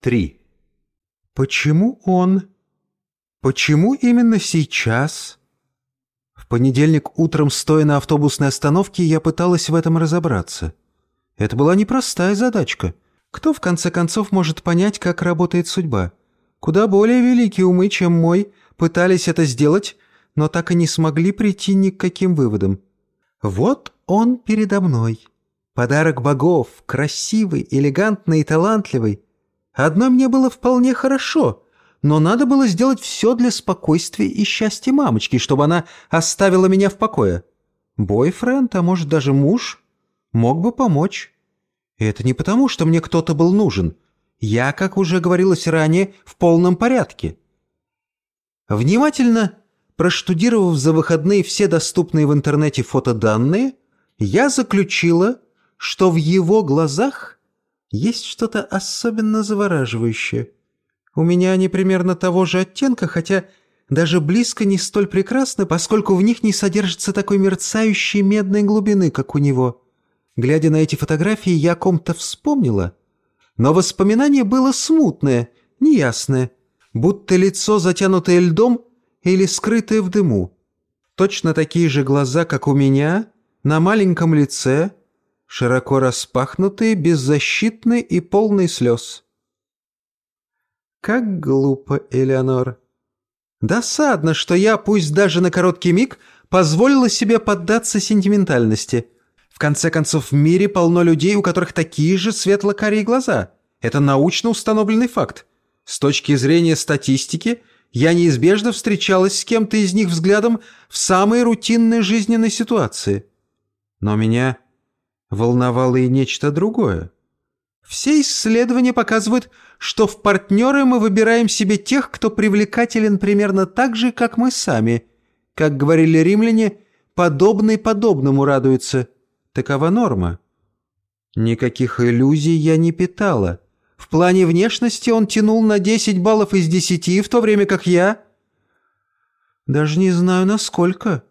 3. Почему он? Почему именно сейчас? В понедельник утром, стоя на автобусной остановке, я пыталась в этом разобраться. Это была непростая задачка. Кто, в конце концов, может понять, как работает судьба? Куда более великие умы, чем мой, пытались это сделать, но так и не смогли прийти ни к каким выводам. Вот он передо мной. Подарок богов, красивый, элегантный и талантливый. Одно мне было вполне хорошо, но надо было сделать все для спокойствия и счастья мамочки, чтобы она оставила меня в покое. Бойфренд, а может даже муж, мог бы помочь. И это не потому, что мне кто-то был нужен. Я, как уже говорилось ранее, в полном порядке. Внимательно проштудировав за выходные все доступные в интернете фотоданные, я заключила, что в его глазах есть что-то особенно завораживающее. У меня они примерно того же оттенка, хотя даже близко не столь прекрасны, поскольку в них не содержится такой мерцающей медной глубины, как у него. Глядя на эти фотографии, я о ком-то вспомнила, но воспоминание было смутное, неясное, будто лицо, затянутое льдом или скрытое в дыму. Точно такие же глаза, как у меня, на маленьком лице — широко распахнутые, беззащитные и полные слез. Как глупо, Элеонор. Досадно, что я, пусть даже на короткий миг, позволила себе поддаться сентиментальности. В конце концов, в мире полно людей, у которых такие же светло-карие глаза. Это научно установленный факт. С точки зрения статистики, я неизбежно встречалась с кем-то из них взглядом в самой рутинной жизненной ситуации. Но меня волновало и нечто другое. Все исследования показывают, что в партнеры мы выбираем себе тех, кто привлекателен примерно так же, как мы сами. Как говорили римляне, подобный подобному радуется. Такова норма. Никаких иллюзий я не питала. В плане внешности он тянул на 10 баллов из 10, в то время как я... Даже не знаю, насколько.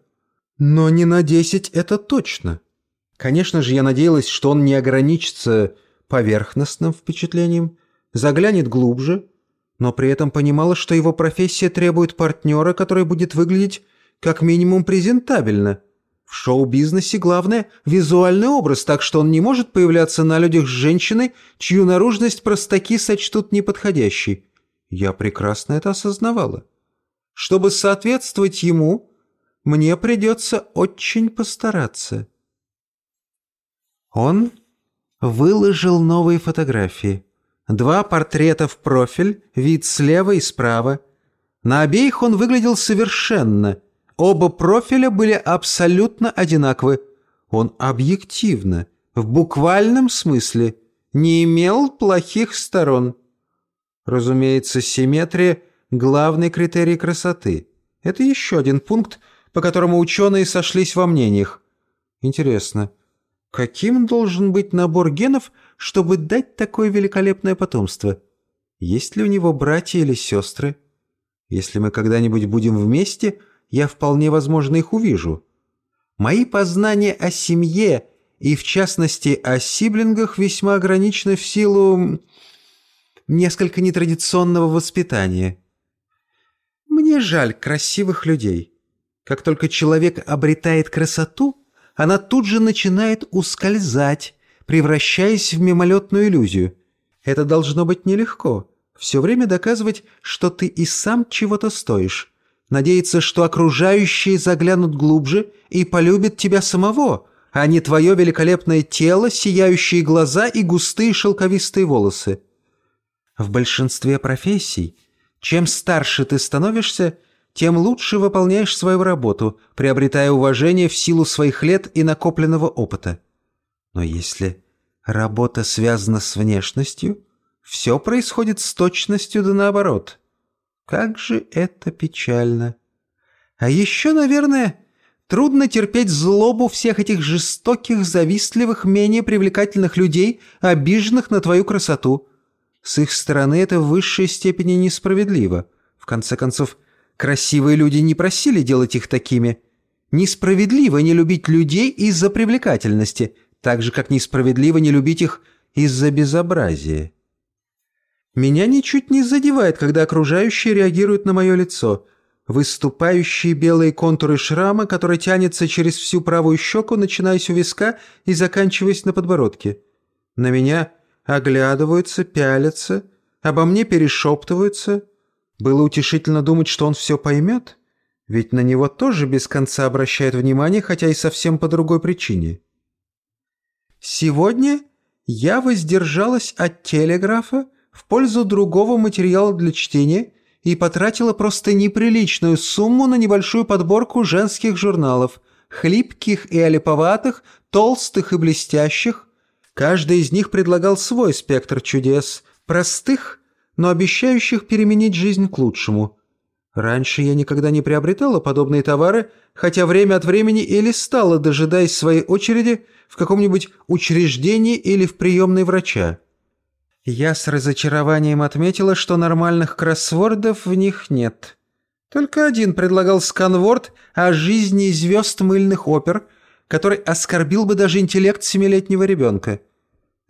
Но не на 10 это точно. Конечно же, я надеялась, что он не ограничится поверхностным впечатлением, заглянет глубже, но при этом понимала, что его профессия требует партнера, который будет выглядеть как минимум презентабельно. В шоу-бизнесе главное – визуальный образ, так что он не может появляться на людях с женщиной, чью наружность простаки сочтут неподходящей. Я прекрасно это осознавала. Чтобы соответствовать ему, мне придется очень постараться. Он выложил новые фотографии. Два портрета в профиль, вид слева и справа. На обеих он выглядел совершенно. Оба профиля были абсолютно одинаковы. Он объективно, в буквальном смысле, не имел плохих сторон. Разумеется, симметрия – главный критерий красоты. Это еще один пункт, по которому ученые сошлись во мнениях. Интересно, Каким должен быть набор генов, чтобы дать такое великолепное потомство? Есть ли у него братья или сестры? Если мы когда-нибудь будем вместе, я вполне возможно их увижу. Мои познания о семье и, в частности, о сиблингах весьма ограничены в силу несколько нетрадиционного воспитания. Мне жаль красивых людей. Как только человек обретает красоту, она тут же начинает ускользать, превращаясь в мимолетную иллюзию. Это должно быть нелегко. Все время доказывать, что ты и сам чего-то стоишь. Надеяться, что окружающие заглянут глубже и полюбят тебя самого, а не твое великолепное тело, сияющие глаза и густые шелковистые волосы. В большинстве профессий, чем старше ты становишься, тем лучше выполняешь свою работу, приобретая уважение в силу своих лет и накопленного опыта. Но если работа связана с внешностью, все происходит с точностью да наоборот. Как же это печально. А еще, наверное, трудно терпеть злобу всех этих жестоких, завистливых, менее привлекательных людей, обиженных на твою красоту. С их стороны это в высшей степени несправедливо. В конце концов, Красивые люди не просили делать их такими. Несправедливо не любить людей из-за привлекательности, так же, как несправедливо не любить их из-за безобразия. Меня ничуть не задевает, когда окружающие реагируют на мое лицо. Выступающие белые контуры шрама, который тянется через всю правую щеку, начинаясь у виска и заканчиваясь на подбородке. На меня оглядываются, пялятся, обо мне перешептываются. Было утешительно думать, что он все поймет, ведь на него тоже без конца обращают внимание, хотя и совсем по другой причине. Сегодня я воздержалась от телеграфа в пользу другого материала для чтения и потратила просто неприличную сумму на небольшую подборку женских журналов, хлипких и олиповатых, толстых и блестящих. Каждый из них предлагал свой спектр чудес, простых, но обещающих переменить жизнь к лучшему. Раньше я никогда не приобретала подобные товары, хотя время от времени и листала, дожидаясь своей очереди в каком-нибудь учреждении или в приемной врача. Я с разочарованием отметила, что нормальных кроссвордов в них нет. Только один предлагал сканворд о жизни звезд мыльных опер, который оскорбил бы даже интеллект семилетнего ребенка.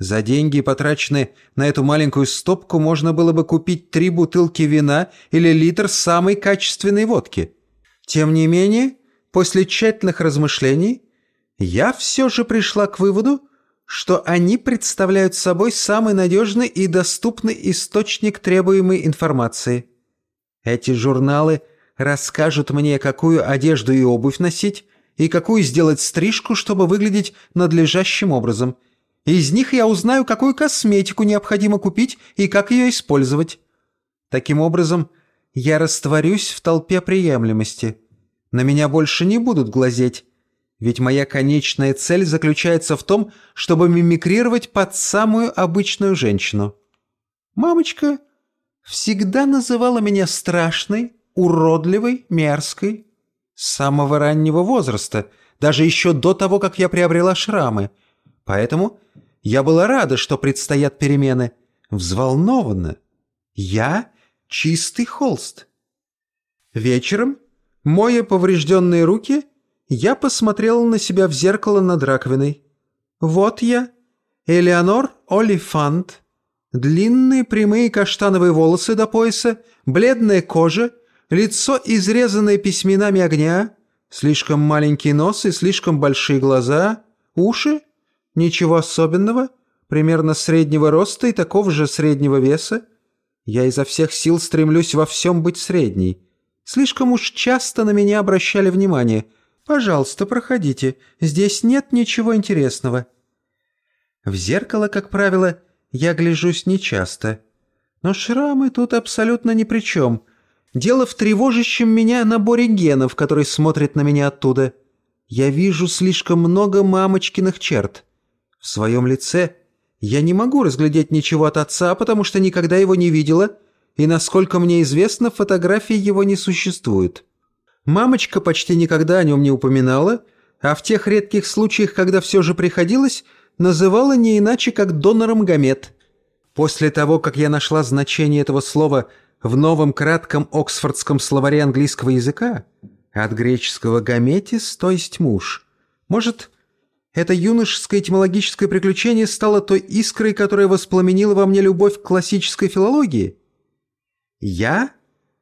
За деньги, потраченные на эту маленькую стопку, можно было бы купить три бутылки вина или литр самой качественной водки. Тем не менее, после тщательных размышлений, я все же пришла к выводу, что они представляют собой самый надежный и доступный источник требуемой информации. Эти журналы расскажут мне, какую одежду и обувь носить, и какую сделать стрижку, чтобы выглядеть надлежащим образом – из них я узнаю, какую косметику необходимо купить и как ее использовать. Таким образом, я растворюсь в толпе приемлемости. На меня больше не будут глазеть, ведь моя конечная цель заключается в том, чтобы мимикрировать под самую обычную женщину. Мамочка всегда называла меня страшной, уродливой, мерзкой. С самого раннего возраста, даже еще до того, как я приобрела шрамы. Поэтому я была рада, что предстоят перемены. Взволнована. Я — чистый холст. Вечером, моя поврежденные руки, я посмотрела на себя в зеркало над раковиной. Вот я, Элеонор Олифант. Длинные прямые каштановые волосы до пояса, бледная кожа, лицо, изрезанное письменами огня, слишком маленький нос и слишком большие глаза, уши — Ничего особенного, примерно среднего роста и такого же среднего веса. Я изо всех сил стремлюсь во всем быть средней. Слишком уж часто на меня обращали внимание. Пожалуйста, проходите, здесь нет ничего интересного. В зеркало, как правило, я гляжусь нечасто. Но шрамы тут абсолютно ни при чем. Дело в тревожащем меня наборе генов, который смотрит на меня оттуда. Я вижу слишком много мамочкиных черт. В своем лице я не могу разглядеть ничего от отца, потому что никогда его не видела, и, насколько мне известно, фотографии его не существует. Мамочка почти никогда о нем не упоминала, а в тех редких случаях, когда все же приходилось, называла не иначе, как донором гамет. После того, как я нашла значение этого слова в новом кратком оксфордском словаре английского языка, от греческого «гаметис», то есть «муж», может, это юношеское этимологическое приключение стало той искрой, которая воспламенила во мне любовь к классической филологии? Я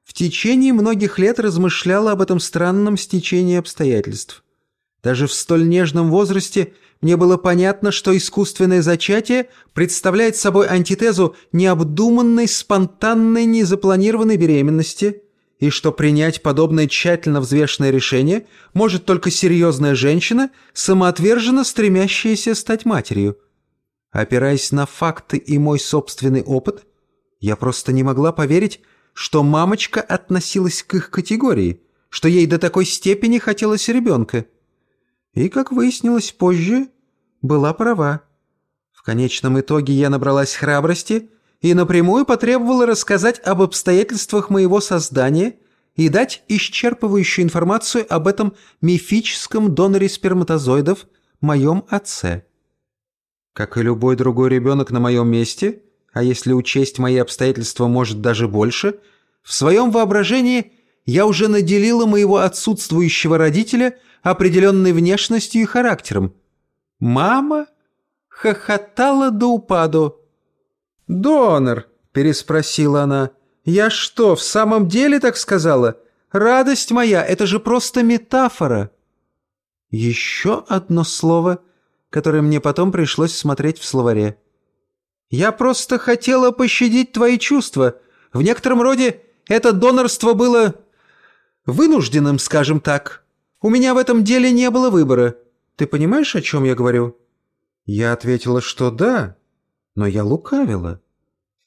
в течение многих лет размышляла об этом странном стечении обстоятельств. Даже в столь нежном возрасте мне было понятно, что искусственное зачатие представляет собой антитезу необдуманной, спонтанной, незапланированной беременности – и что принять подобное тщательно взвешенное решение может только серьезная женщина, самоотверженно стремящаяся стать матерью. Опираясь на факты и мой собственный опыт, я просто не могла поверить, что мамочка относилась к их категории, что ей до такой степени хотелось ребенка. И, как выяснилось позже, была права. В конечном итоге я набралась храбрости – и напрямую потребовала рассказать об обстоятельствах моего создания и дать исчерпывающую информацию об этом мифическом доноре сперматозоидов, моем отце. Как и любой другой ребенок на моем месте, а если учесть мои обстоятельства, может даже больше, в своем воображении я уже наделила моего отсутствующего родителя определенной внешностью и характером. Мама хохотала до упаду, «Донор!» — переспросила она. «Я что, в самом деле так сказала? Радость моя, это же просто метафора!» Еще одно слово, которое мне потом пришлось смотреть в словаре. «Я просто хотела пощадить твои чувства. В некотором роде это донорство было вынужденным, скажем так. У меня в этом деле не было выбора. Ты понимаешь, о чем я говорю?» Я ответила, что да, но я лукавила.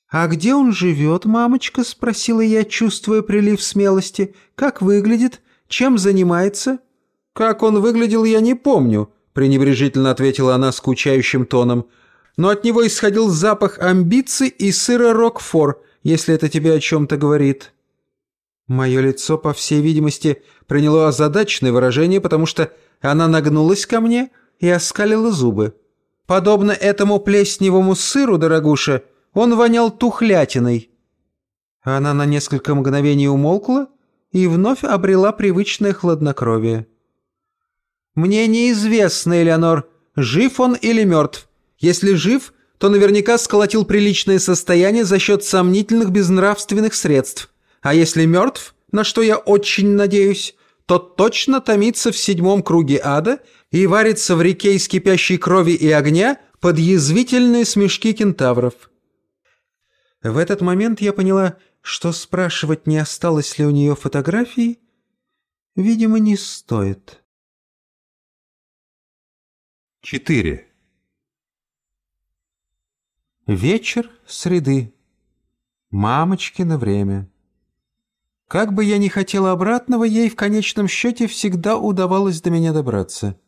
«А где он живет, мамочка?» — спросила я, чувствуя прилив смелости. «Как выглядит? Чем занимается?» «Как он выглядел, я не помню», — пренебрежительно ответила она скучающим тоном. «Но от него исходил запах амбиций и сыра Рокфор, если это тебе о чем-то говорит». Мое лицо, по всей видимости, приняло озадаченное выражение, потому что она нагнулась ко мне и оскалила зубы. Подобно этому плесневому сыру, дорогуша, он вонял тухлятиной. Она на несколько мгновений умолкла и вновь обрела привычное хладнокровие. «Мне неизвестно, Элеонор, жив он или мертв. Если жив, то наверняка сколотил приличное состояние за счет сомнительных безнравственных средств. А если мертв, на что я очень надеюсь, то точно томится в седьмом круге ада и варится в реке из кипящей крови и огня под язвительные смешки кентавров. В этот момент я поняла, что спрашивать, не осталось ли у нее фотографии, видимо, не стоит. 4. Вечер среды. Мамочкино время. Как бы я ни хотела обратного, ей в конечном счете всегда удавалось до меня добраться.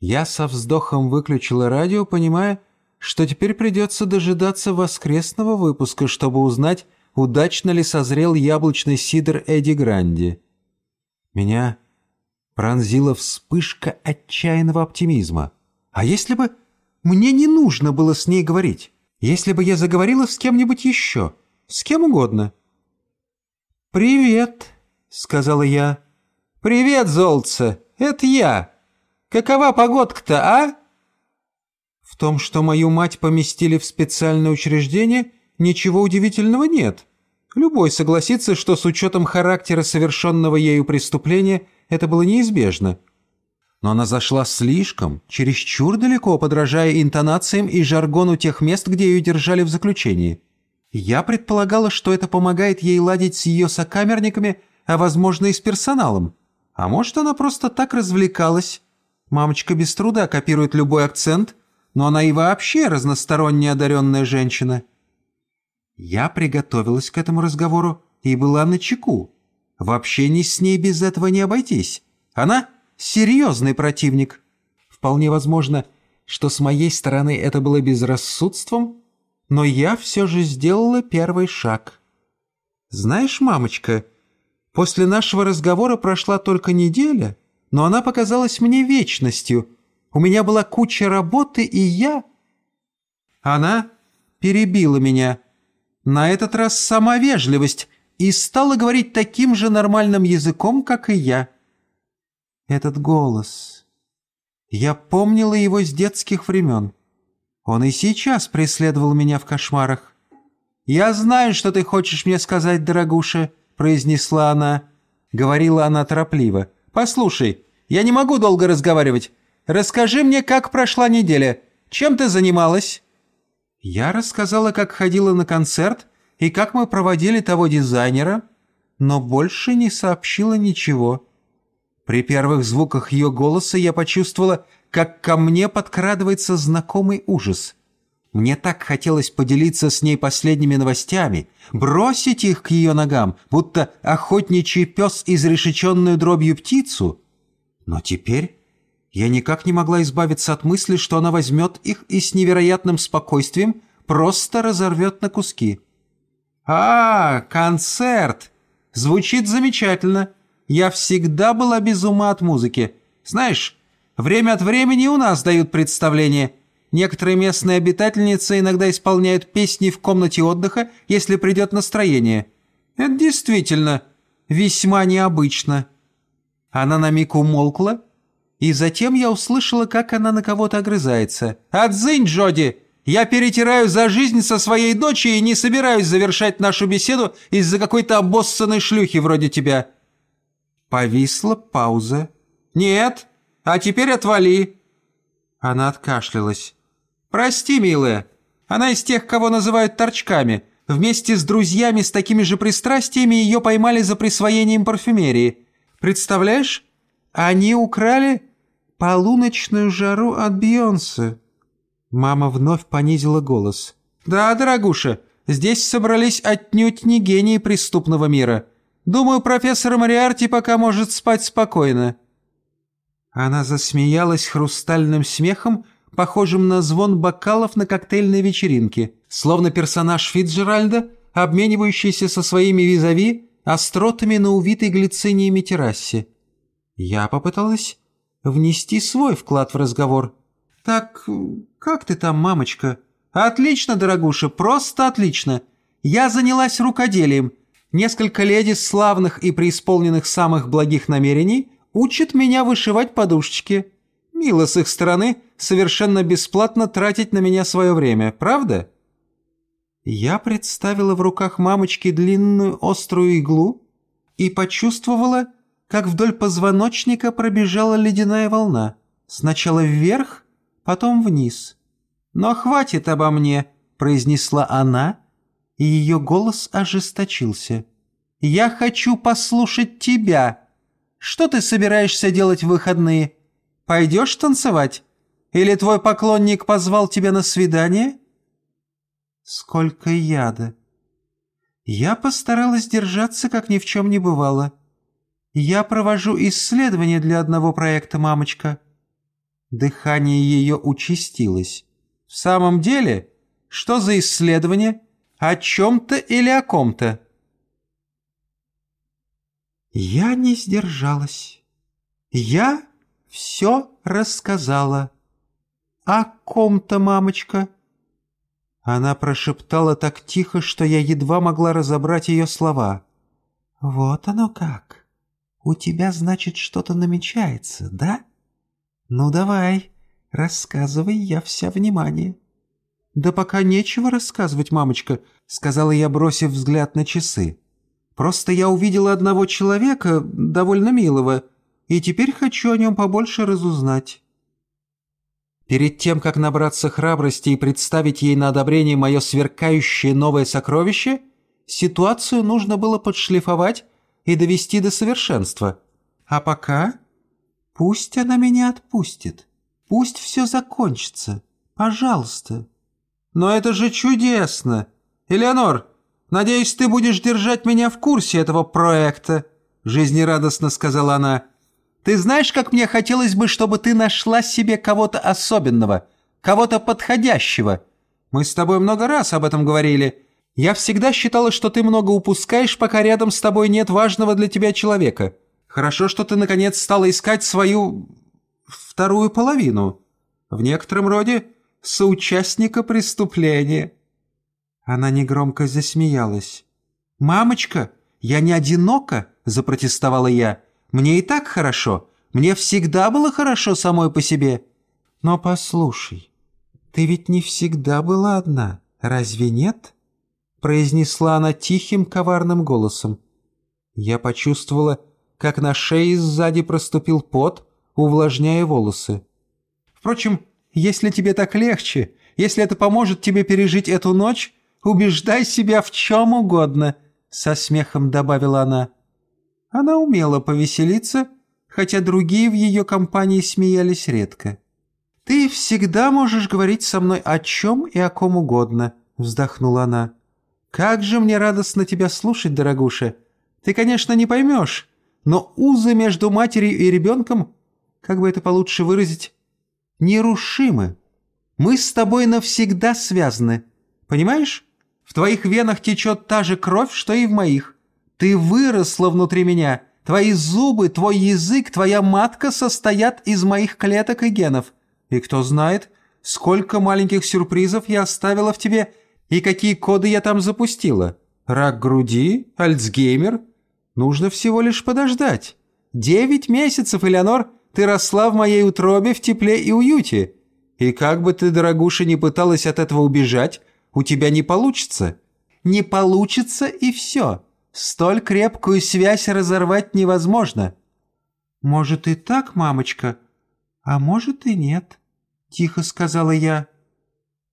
Я со вздохом выключила радио, понимая, что теперь придется дожидаться воскресного выпуска, чтобы узнать, удачно ли созрел яблочный сидр Эдди Гранди. Меня пронзила вспышка отчаянного оптимизма. А если бы мне не нужно было с ней говорить? Если бы я заговорила с кем-нибудь еще? С кем угодно? «Привет», — сказала я. «Привет, золотце, это я. Какова погодка-то, а?» В том, что мою мать поместили в специальное учреждение, ничего удивительного нет. Любой согласится, что с учетом характера совершенного ею преступления это было неизбежно. Но она зашла слишком, чересчур далеко, подражая интонациям и жаргону тех мест, где ее держали в заключении. Я предполагала, что это помогает ей ладить с ее сокамерниками, а, возможно, и с персоналом. А может, она просто так развлекалась. Мамочка без труда копирует любой акцент, но она и вообще разносторонне одаренная женщина. Я приготовилась к этому разговору и была на чеку. В общении с ней без этого не обойтись. Она серьезный противник. Вполне возможно, что с моей стороны это было безрассудством, но я все же сделала первый шаг. Знаешь, мамочка, после нашего разговора прошла только неделя, но она показалась мне вечностью. У меня была куча работы, и я... Она перебила меня. На этот раз сама вежливость и стала говорить таким же нормальным языком, как и я. Этот голос... Я помнила его с детских времен. Он и сейчас преследовал меня в кошмарах. «Я знаю, что ты хочешь мне сказать, дорогуша», — произнесла она. Говорила она торопливо. «Послушай, я не могу долго разговаривать. Расскажи мне, как прошла неделя. Чем ты занималась?» Я рассказала, как ходила на концерт и как мы проводили того дизайнера, но больше не сообщила ничего. При первых звуках ее голоса я почувствовала, как ко мне подкрадывается знакомый ужас. Мне так хотелось поделиться с ней последними новостями, бросить их к ее ногам, будто охотничий пес изрешеченную дробью птицу. Но теперь я никак не могла избавиться от мысли, что она возьмет их и с невероятным спокойствием просто разорвет на куски. «А, концерт! Звучит замечательно. Я всегда была без ума от музыки. Знаешь, Время от времени у нас дают представления. Некоторые местные обитательницы иногда исполняют песни в комнате отдыха, если придет настроение. Это действительно весьма необычно». Она на миг умолкла, и затем я услышала, как она на кого-то огрызается. «Отзынь, Джоди! Я перетираю за жизнь со своей дочерью и не собираюсь завершать нашу беседу из-за какой-то обоссанной шлюхи вроде тебя». Повисла пауза. «Нет, а теперь отвали». Она откашлялась. «Прости, милая, она из тех, кого называют торчками. Вместе с друзьями с такими же пристрастиями ее поймали за присвоением парфюмерии. Представляешь, они украли полуночную жару от Бейонсе». Мама вновь понизила голос. «Да, дорогуша, здесь собрались отнюдь не гении преступного мира. Думаю, профессор Мариарти пока может спать спокойно». Она засмеялась хрустальным смехом, похожим на звон бокалов на коктейльной вечеринке, словно персонаж Фитджеральда, обменивающийся со своими визави остротами на увитой глициниями террасе. Я попыталась внести свой вклад в разговор. «Так как ты там, мамочка?» «Отлично, дорогуша, просто отлично. Я занялась рукоделием. Несколько леди славных и преисполненных самых благих намерений учат меня вышивать подушечки. Мило с их стороны совершенно бесплатно тратить на меня свое время, правда?» Я представила в руках мамочки длинную острую иглу и почувствовала, как вдоль позвоночника пробежала ледяная волна. Сначала вверх, потом вниз. «Но хватит обо мне», — произнесла она, и ее голос ожесточился. «Я хочу послушать тебя. Что ты собираешься делать в выходные? Пойдешь танцевать? Или твой поклонник позвал тебя на свидание?» «Сколько яда!» Я постаралась держаться, как ни в чем не бывало. «Я провожу исследование для одного проекта, мамочка». Дыхание ее участилось. «В самом деле? Что за исследование? О чем-то или о ком-то?» Я не сдержалась. Я все рассказала. «О ком-то, мамочка?» Она прошептала так тихо, что я едва могла разобрать ее слова. «Вот оно как!» «У тебя, значит, что-то намечается, да? Ну давай, рассказывай, я вся внимание». «Да пока нечего рассказывать, мамочка», — сказала я, бросив взгляд на часы. «Просто я увидела одного человека, довольно милого, и теперь хочу о нем побольше разузнать». Перед тем, как набраться храбрости и представить ей на одобрение мое сверкающее новое сокровище, ситуацию нужно было подшлифовать и довести до совершенства. А пока пусть она меня отпустит. Пусть все закончится. Пожалуйста. Но это же чудесно. Элеонор, надеюсь, ты будешь держать меня в курсе этого проекта, жизнерадостно сказала она. Ты знаешь, как мне хотелось бы, чтобы ты нашла себе кого-то особенного, кого-то подходящего. Мы с тобой много раз об этом говорили. Я всегда считала, что ты много упускаешь, пока рядом с тобой нет важного для тебя человека. Хорошо, что ты, наконец, стала искать свою... вторую половину. В некотором роде соучастника преступления». Она негромко засмеялась. «Мамочка, я не одинока», — запротестовала я. «Мне и так хорошо. Мне всегда было хорошо самой по себе». «Но послушай, ты ведь не всегда была одна, разве нет?» произнесла она тихим, коварным голосом. Я почувствовала, как на шее сзади проступил пот, увлажняя волосы. «Впрочем, если тебе так легче, если это поможет тебе пережить эту ночь, убеждай себя в чем угодно», — со смехом добавила она. Она умела повеселиться, хотя другие в ее компании смеялись редко. «Ты всегда можешь говорить со мной о чем и о ком угодно», — вздохнула она. «Как же мне радостно тебя слушать, дорогуша! Ты, конечно, не поймешь, но узы между матерью и ребенком, как бы это получше выразить, нерушимы. Мы с тобой навсегда связаны. Понимаешь? В твоих венах течет та же кровь, что и в моих. Ты выросла внутри меня. Твои зубы, твой язык, твоя матка состоят из моих клеток и генов. И кто знает, сколько маленьких сюрпризов я оставила в тебе – и какие коды я там запустила? Рак груди? Альцгеймер? Нужно всего лишь подождать. Девять месяцев, Элеонор, ты росла в моей утробе в тепле и уюте. И как бы ты, дорогуша, не пыталась от этого убежать, у тебя не получится. Не получится и все. Столь крепкую связь разорвать невозможно. Может и так, мамочка, а может и нет, тихо сказала я.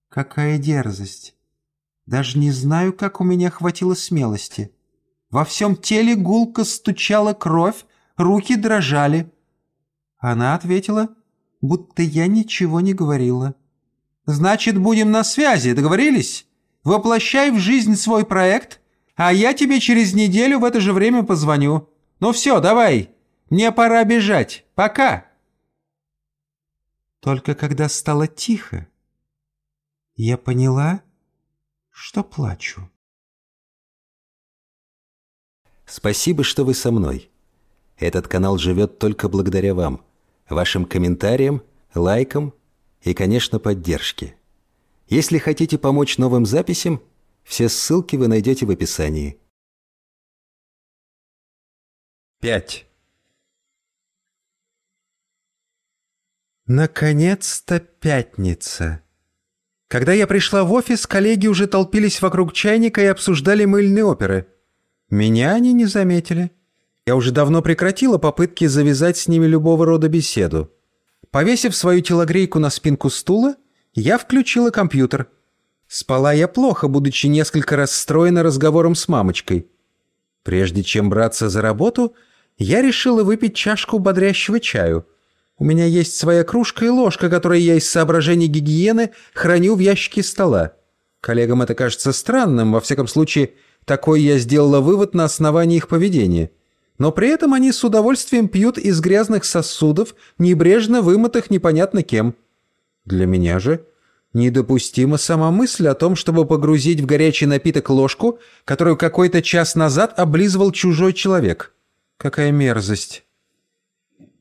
Какая дерзость. Даже не знаю, как у меня хватило смелости. Во всем теле гулко стучала кровь, руки дрожали. Она ответила, будто я ничего не говорила. «Значит, будем на связи, договорились? Воплощай в жизнь свой проект, а я тебе через неделю в это же время позвоню. Ну все, давай, мне пора бежать. Пока!» Только когда стало тихо, я поняла, что плачу. Спасибо, что вы со мной. Этот канал живет только благодаря вам, вашим комментариям, лайкам и, конечно, поддержке. Если хотите помочь новым записям, все ссылки вы найдете в описании. 5. Наконец-то пятница. Когда я пришла в офис, коллеги уже толпились вокруг чайника и обсуждали мыльные оперы. Меня они не заметили. Я уже давно прекратила попытки завязать с ними любого рода беседу. Повесив свою телогрейку на спинку стула, я включила компьютер. Спала я плохо, будучи несколько расстроена разговором с мамочкой. Прежде чем браться за работу, я решила выпить чашку бодрящего чаю. У меня есть своя кружка и ложка, которые я из соображений гигиены храню в ящике стола. Коллегам это кажется странным, во всяком случае, такой я сделала вывод на основании их поведения. Но при этом они с удовольствием пьют из грязных сосудов, небрежно вымытых непонятно кем. Для меня же недопустима сама мысль о том, чтобы погрузить в горячий напиток ложку, которую какой-то час назад облизывал чужой человек. Какая мерзость.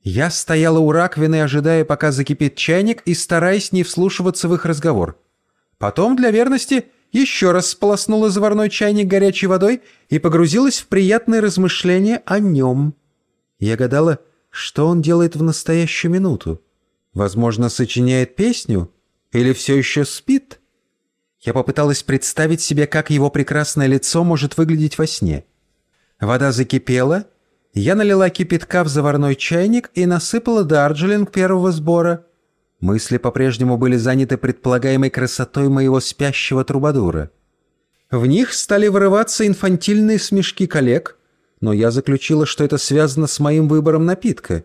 Я стояла у раковины, ожидая, пока закипит чайник, и стараясь не вслушиваться в их разговор. Потом, для верности, еще раз сполоснула заварной чайник горячей водой и погрузилась в приятные размышления о нем. Я гадала, что он делает в настоящую минуту. Возможно, сочиняет песню? Или все еще спит? Я попыталась представить себе, как его прекрасное лицо может выглядеть во сне. Вода закипела, я налила кипятка в заварной чайник и насыпала дарджилинг первого сбора — Мысли по-прежнему были заняты предполагаемой красотой моего спящего трубадура. В них стали вырываться инфантильные смешки коллег, но я заключила, что это связано с моим выбором напитка.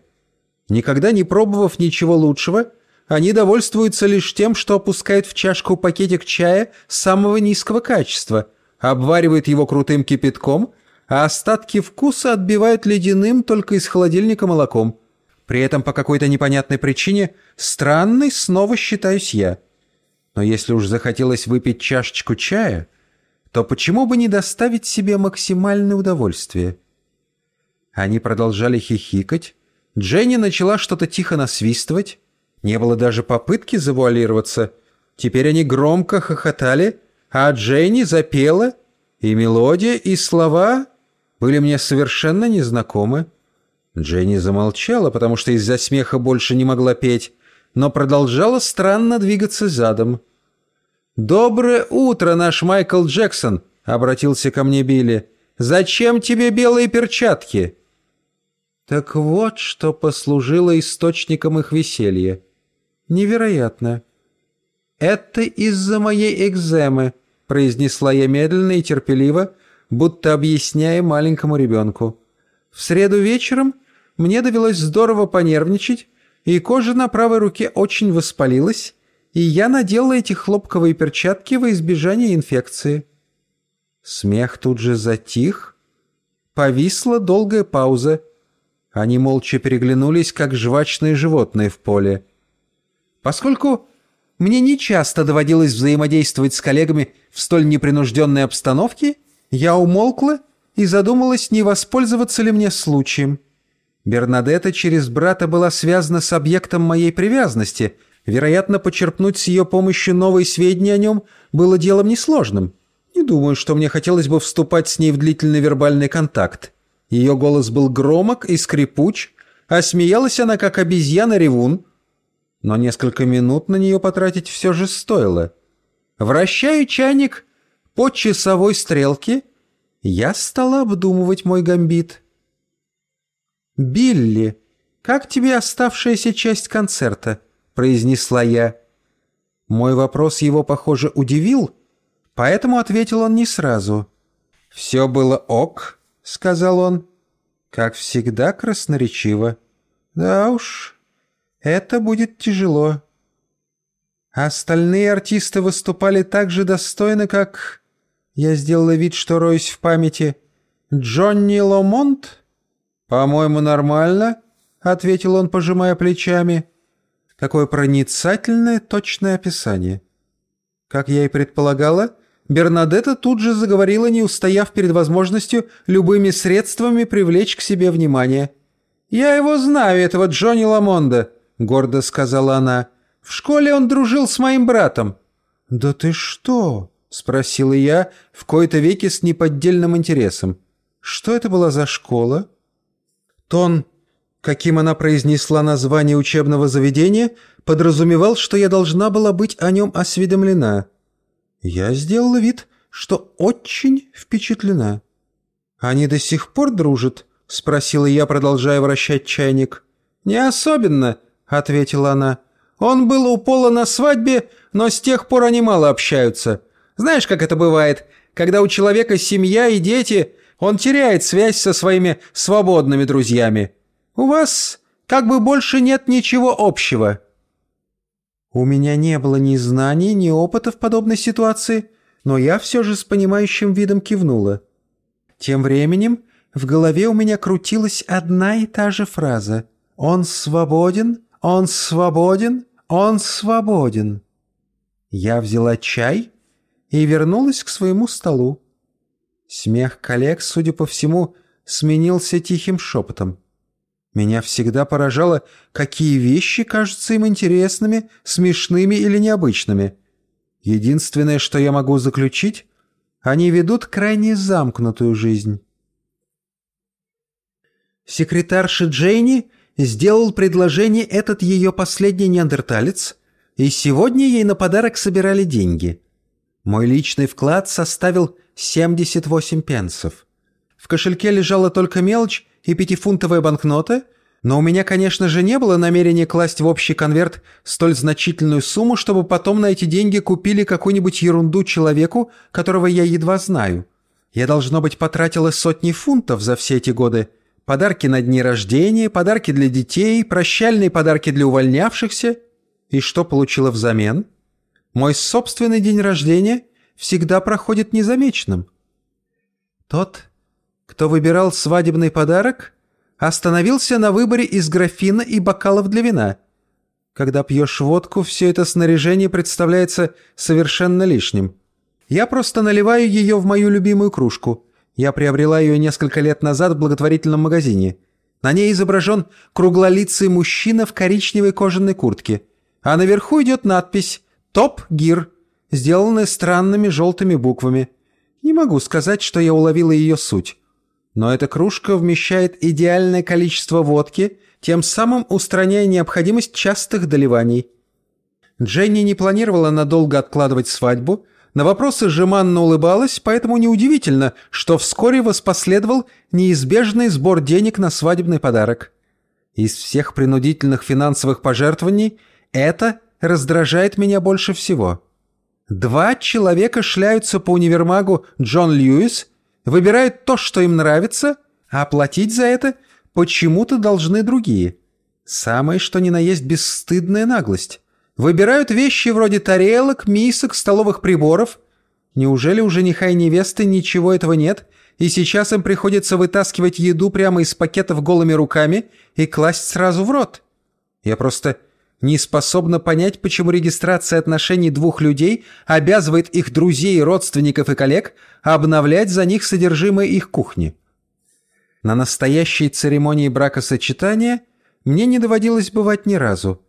Никогда не пробовав ничего лучшего, они довольствуются лишь тем, что опускают в чашку пакетик чая самого низкого качества, обваривают его крутым кипятком, а остатки вкуса отбивают ледяным только из холодильника молоком – при этом по какой-то непонятной причине странной снова считаюсь я. Но если уж захотелось выпить чашечку чая, то почему бы не доставить себе максимальное удовольствие? Они продолжали хихикать. Дженни начала что-то тихо насвистывать. Не было даже попытки завуалироваться. Теперь они громко хохотали, а Дженни запела, и мелодия, и слова были мне совершенно незнакомы. Дженни замолчала, потому что из-за смеха больше не могла петь, но продолжала странно двигаться задом. «Доброе утро, наш Майкл Джексон!» — обратился ко мне Билли. «Зачем тебе белые перчатки?» Так вот, что послужило источником их веселья. Невероятно. «Это из-за моей экземы», — произнесла я медленно и терпеливо, будто объясняя маленькому ребенку. В среду вечером мне довелось здорово понервничать, и кожа на правой руке очень воспалилась, и я надела эти хлопковые перчатки во избежание инфекции. Смех тут же затих. Повисла долгая пауза. Они молча переглянулись, как жвачные животные в поле. Поскольку мне нечасто доводилось взаимодействовать с коллегами в столь непринужденной обстановке, я умолкла и задумалась, не воспользоваться ли мне случаем. Бернадетта через брата была связана с объектом моей привязанности. Вероятно, почерпнуть с ее помощью новые сведения о нем было делом несложным. Не думаю, что мне хотелось бы вступать с ней в длительный вербальный контакт. Ее голос был громок и скрипуч, а смеялась она, как обезьяна-ревун. Но несколько минут на нее потратить все же стоило. Вращаю чайник по часовой стрелке, я стала обдумывать мой гамбит. «Билли, как тебе оставшаяся часть концерта?» — произнесла я. Мой вопрос его, похоже, удивил, поэтому ответил он не сразу. «Все было ок», — сказал он. «Как всегда красноречиво. Да уж, это будет тяжело». Остальные артисты выступали так же достойно, как... Я сделала вид, что роюсь в памяти. «Джонни Ломонт?» «По-моему, нормально», — ответил он, пожимая плечами. Какое проницательное, точное описание. Как я и предполагала, Бернадетта тут же заговорила, не устояв перед возможностью любыми средствами привлечь к себе внимание. «Я его знаю, этого Джонни Ламонда», — гордо сказала она. «В школе он дружил с моим братом». «Да ты что?» — спросила я в кои-то веки с неподдельным интересом. «Что это была за школа?» Тон каким она произнесла название учебного заведения, подразумевал, что я должна была быть о нем осведомлена. Я сделала вид, что очень впечатлена. «Они до сих пор дружат?» — спросила я, продолжая вращать чайник. «Не особенно», — ответила она. «Он был у Пола на свадьбе, но с тех пор они мало общаются. Знаешь, как это бывает, когда у человека семья и дети, он теряет связь со своими свободными друзьями. У вас как бы больше нет ничего общего». У меня не было ни знаний, ни опыта в подобной ситуации, но я все же с понимающим видом кивнула. Тем временем в голове у меня крутилась одна и та же фраза «Он свободен, он свободен, он свободен». Я взяла чай и вернулась к своему столу. Смех коллег, судя по всему, сменился тихим шепотом. Меня всегда поражало, какие вещи кажутся им интересными, смешными или необычными. Единственное, что я могу заключить, они ведут крайне замкнутую жизнь. Секретарша Джейни сделал предложение этот ее последний неандерталец, и сегодня ей на подарок собирали деньги. Мой личный вклад составил 78 пенсов. В кошельке лежала только мелочь, и пятифунтовая банкнота, но у меня, конечно же, не было намерения класть в общий конверт столь значительную сумму, чтобы потом на эти деньги купили какую-нибудь ерунду человеку, которого я едва знаю. Я, должно быть, потратила сотни фунтов за все эти годы. Подарки на дни рождения, подарки для детей, прощальные подарки для увольнявшихся. И что получила взамен? Мой собственный день рождения всегда проходит незамеченным. Тот кто выбирал свадебный подарок, остановился на выборе из графина и бокалов для вина. Когда пьешь водку, все это снаряжение представляется совершенно лишним. Я просто наливаю ее в мою любимую кружку. Я приобрела ее несколько лет назад в благотворительном магазине. На ней изображен круглолицый мужчина в коричневой кожаной куртке. А наверху идет надпись «Топ Гир», сделанная странными желтыми буквами. Не могу сказать, что я уловила ее суть но эта кружка вмещает идеальное количество водки, тем самым устраняя необходимость частых доливаний. Дженни не планировала надолго откладывать свадьбу, на вопросы жеманно улыбалась, поэтому неудивительно, что вскоре воспоследовал неизбежный сбор денег на свадебный подарок. Из всех принудительных финансовых пожертвований это раздражает меня больше всего. Два человека шляются по универмагу Джон Льюис – выбирают то, что им нравится, а платить за это почему-то должны другие. Самое что ни на есть бесстыдная наглость. Выбирают вещи вроде тарелок, мисок, столовых приборов. Неужели у жениха и невесты ничего этого нет, и сейчас им приходится вытаскивать еду прямо из пакетов голыми руками и класть сразу в рот? Я просто не способна понять, почему регистрация отношений двух людей обязывает их друзей, родственников и коллег обновлять за них содержимое их кухни. На настоящей церемонии бракосочетания мне не доводилось бывать ни разу.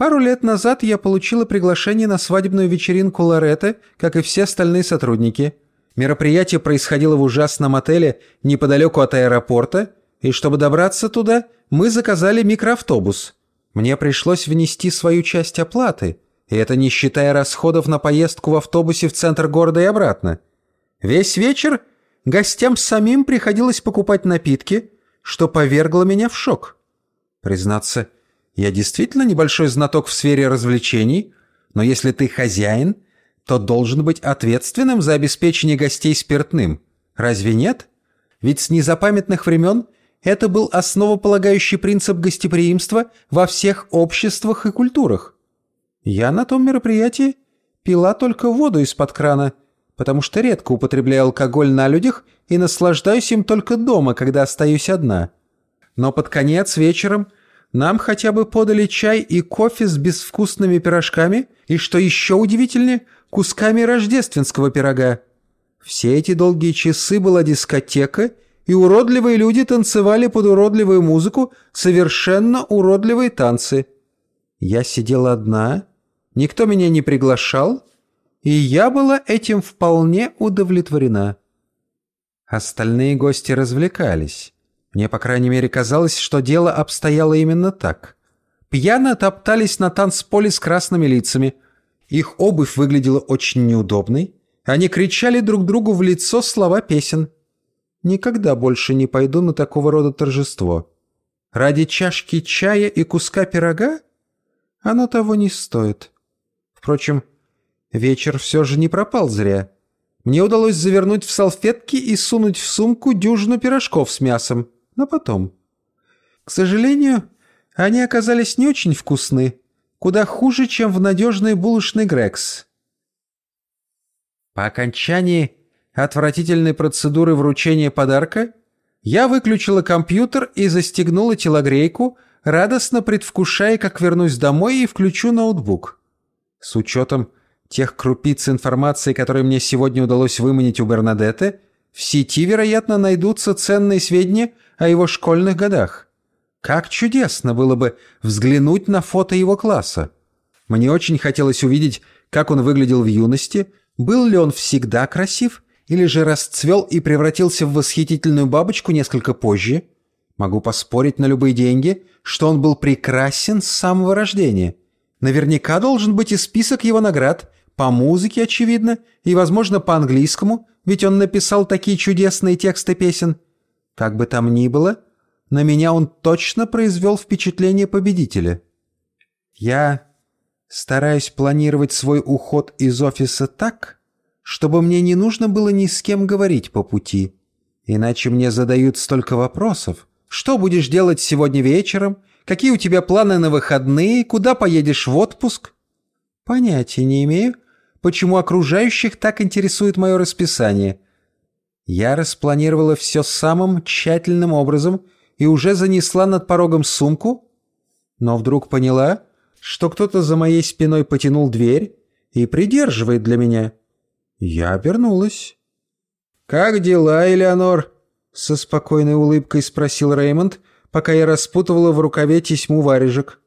Пару лет назад я получила приглашение на свадебную вечеринку Лоретты, как и все остальные сотрудники. Мероприятие происходило в ужасном отеле неподалеку от аэропорта, и чтобы добраться туда, мы заказали микроавтобус – Мне пришлось внести свою часть оплаты, и это не считая расходов на поездку в автобусе в центр города и обратно. Весь вечер гостям самим приходилось покупать напитки, что повергло меня в шок. Признаться, я действительно небольшой знаток в сфере развлечений, но если ты хозяин, то должен быть ответственным за обеспечение гостей спиртным. Разве нет? Ведь с незапамятных времен это был основополагающий принцип гостеприимства во всех обществах и культурах. Я на том мероприятии пила только воду из-под крана, потому что редко употребляю алкоголь на людях и наслаждаюсь им только дома, когда остаюсь одна. Но под конец вечером нам хотя бы подали чай и кофе с безвкусными пирожками и, что еще удивительнее, кусками рождественского пирога. Все эти долгие часы была дискотека, и уродливые люди танцевали под уродливую музыку совершенно уродливые танцы. Я сидела одна, никто меня не приглашал, и я была этим вполне удовлетворена. Остальные гости развлекались. Мне, по крайней мере, казалось, что дело обстояло именно так. Пьяно топтались на танцполе с красными лицами. Их обувь выглядела очень неудобной. Они кричали друг другу в лицо слова песен. Никогда больше не пойду на такого рода торжество. Ради чашки чая и куска пирога? Оно того не стоит. Впрочем, вечер все же не пропал зря. Мне удалось завернуть в салфетки и сунуть в сумку дюжину пирожков с мясом но потом. К сожалению, они оказались не очень вкусны, куда хуже, чем в надежной булочной Грекс. По окончании отвратительной процедуры вручения подарка я выключила компьютер и застегнула телогрейку, радостно предвкушая, как вернусь домой и включу ноутбук. С учетом тех крупиц информации, которые мне сегодня удалось выманить у Бернадетты, в сети, вероятно, найдутся ценные сведения о его школьных годах. Как чудесно было бы взглянуть на фото его класса. Мне очень хотелось увидеть, как он выглядел в юности, был ли он всегда красив, или же расцвел и превратился в восхитительную бабочку несколько позже. Могу поспорить на любые деньги, что он был прекрасен с самого рождения. Наверняка должен быть и список его наград, по музыке, очевидно, и, возможно, по английскому, ведь он написал такие чудесные тексты песен. Как бы там ни было, на меня он точно произвел впечатление победителя. Я стараюсь планировать свой уход из офиса так, чтобы мне не нужно было ни с кем говорить по пути. Иначе мне задают столько вопросов. Что будешь делать сегодня вечером? Какие у тебя планы на выходные? Куда поедешь в отпуск? Понятия не имею, почему окружающих так интересует мое расписание. Я распланировала все самым тщательным образом и уже занесла над порогом сумку, но вдруг поняла, что кто-то за моей спиной потянул дверь и придерживает для меня. Я обернулась. «Как дела, Элеонор?» — со спокойной улыбкой спросил Реймонд, пока я распутывала в рукаве тесьму варежек.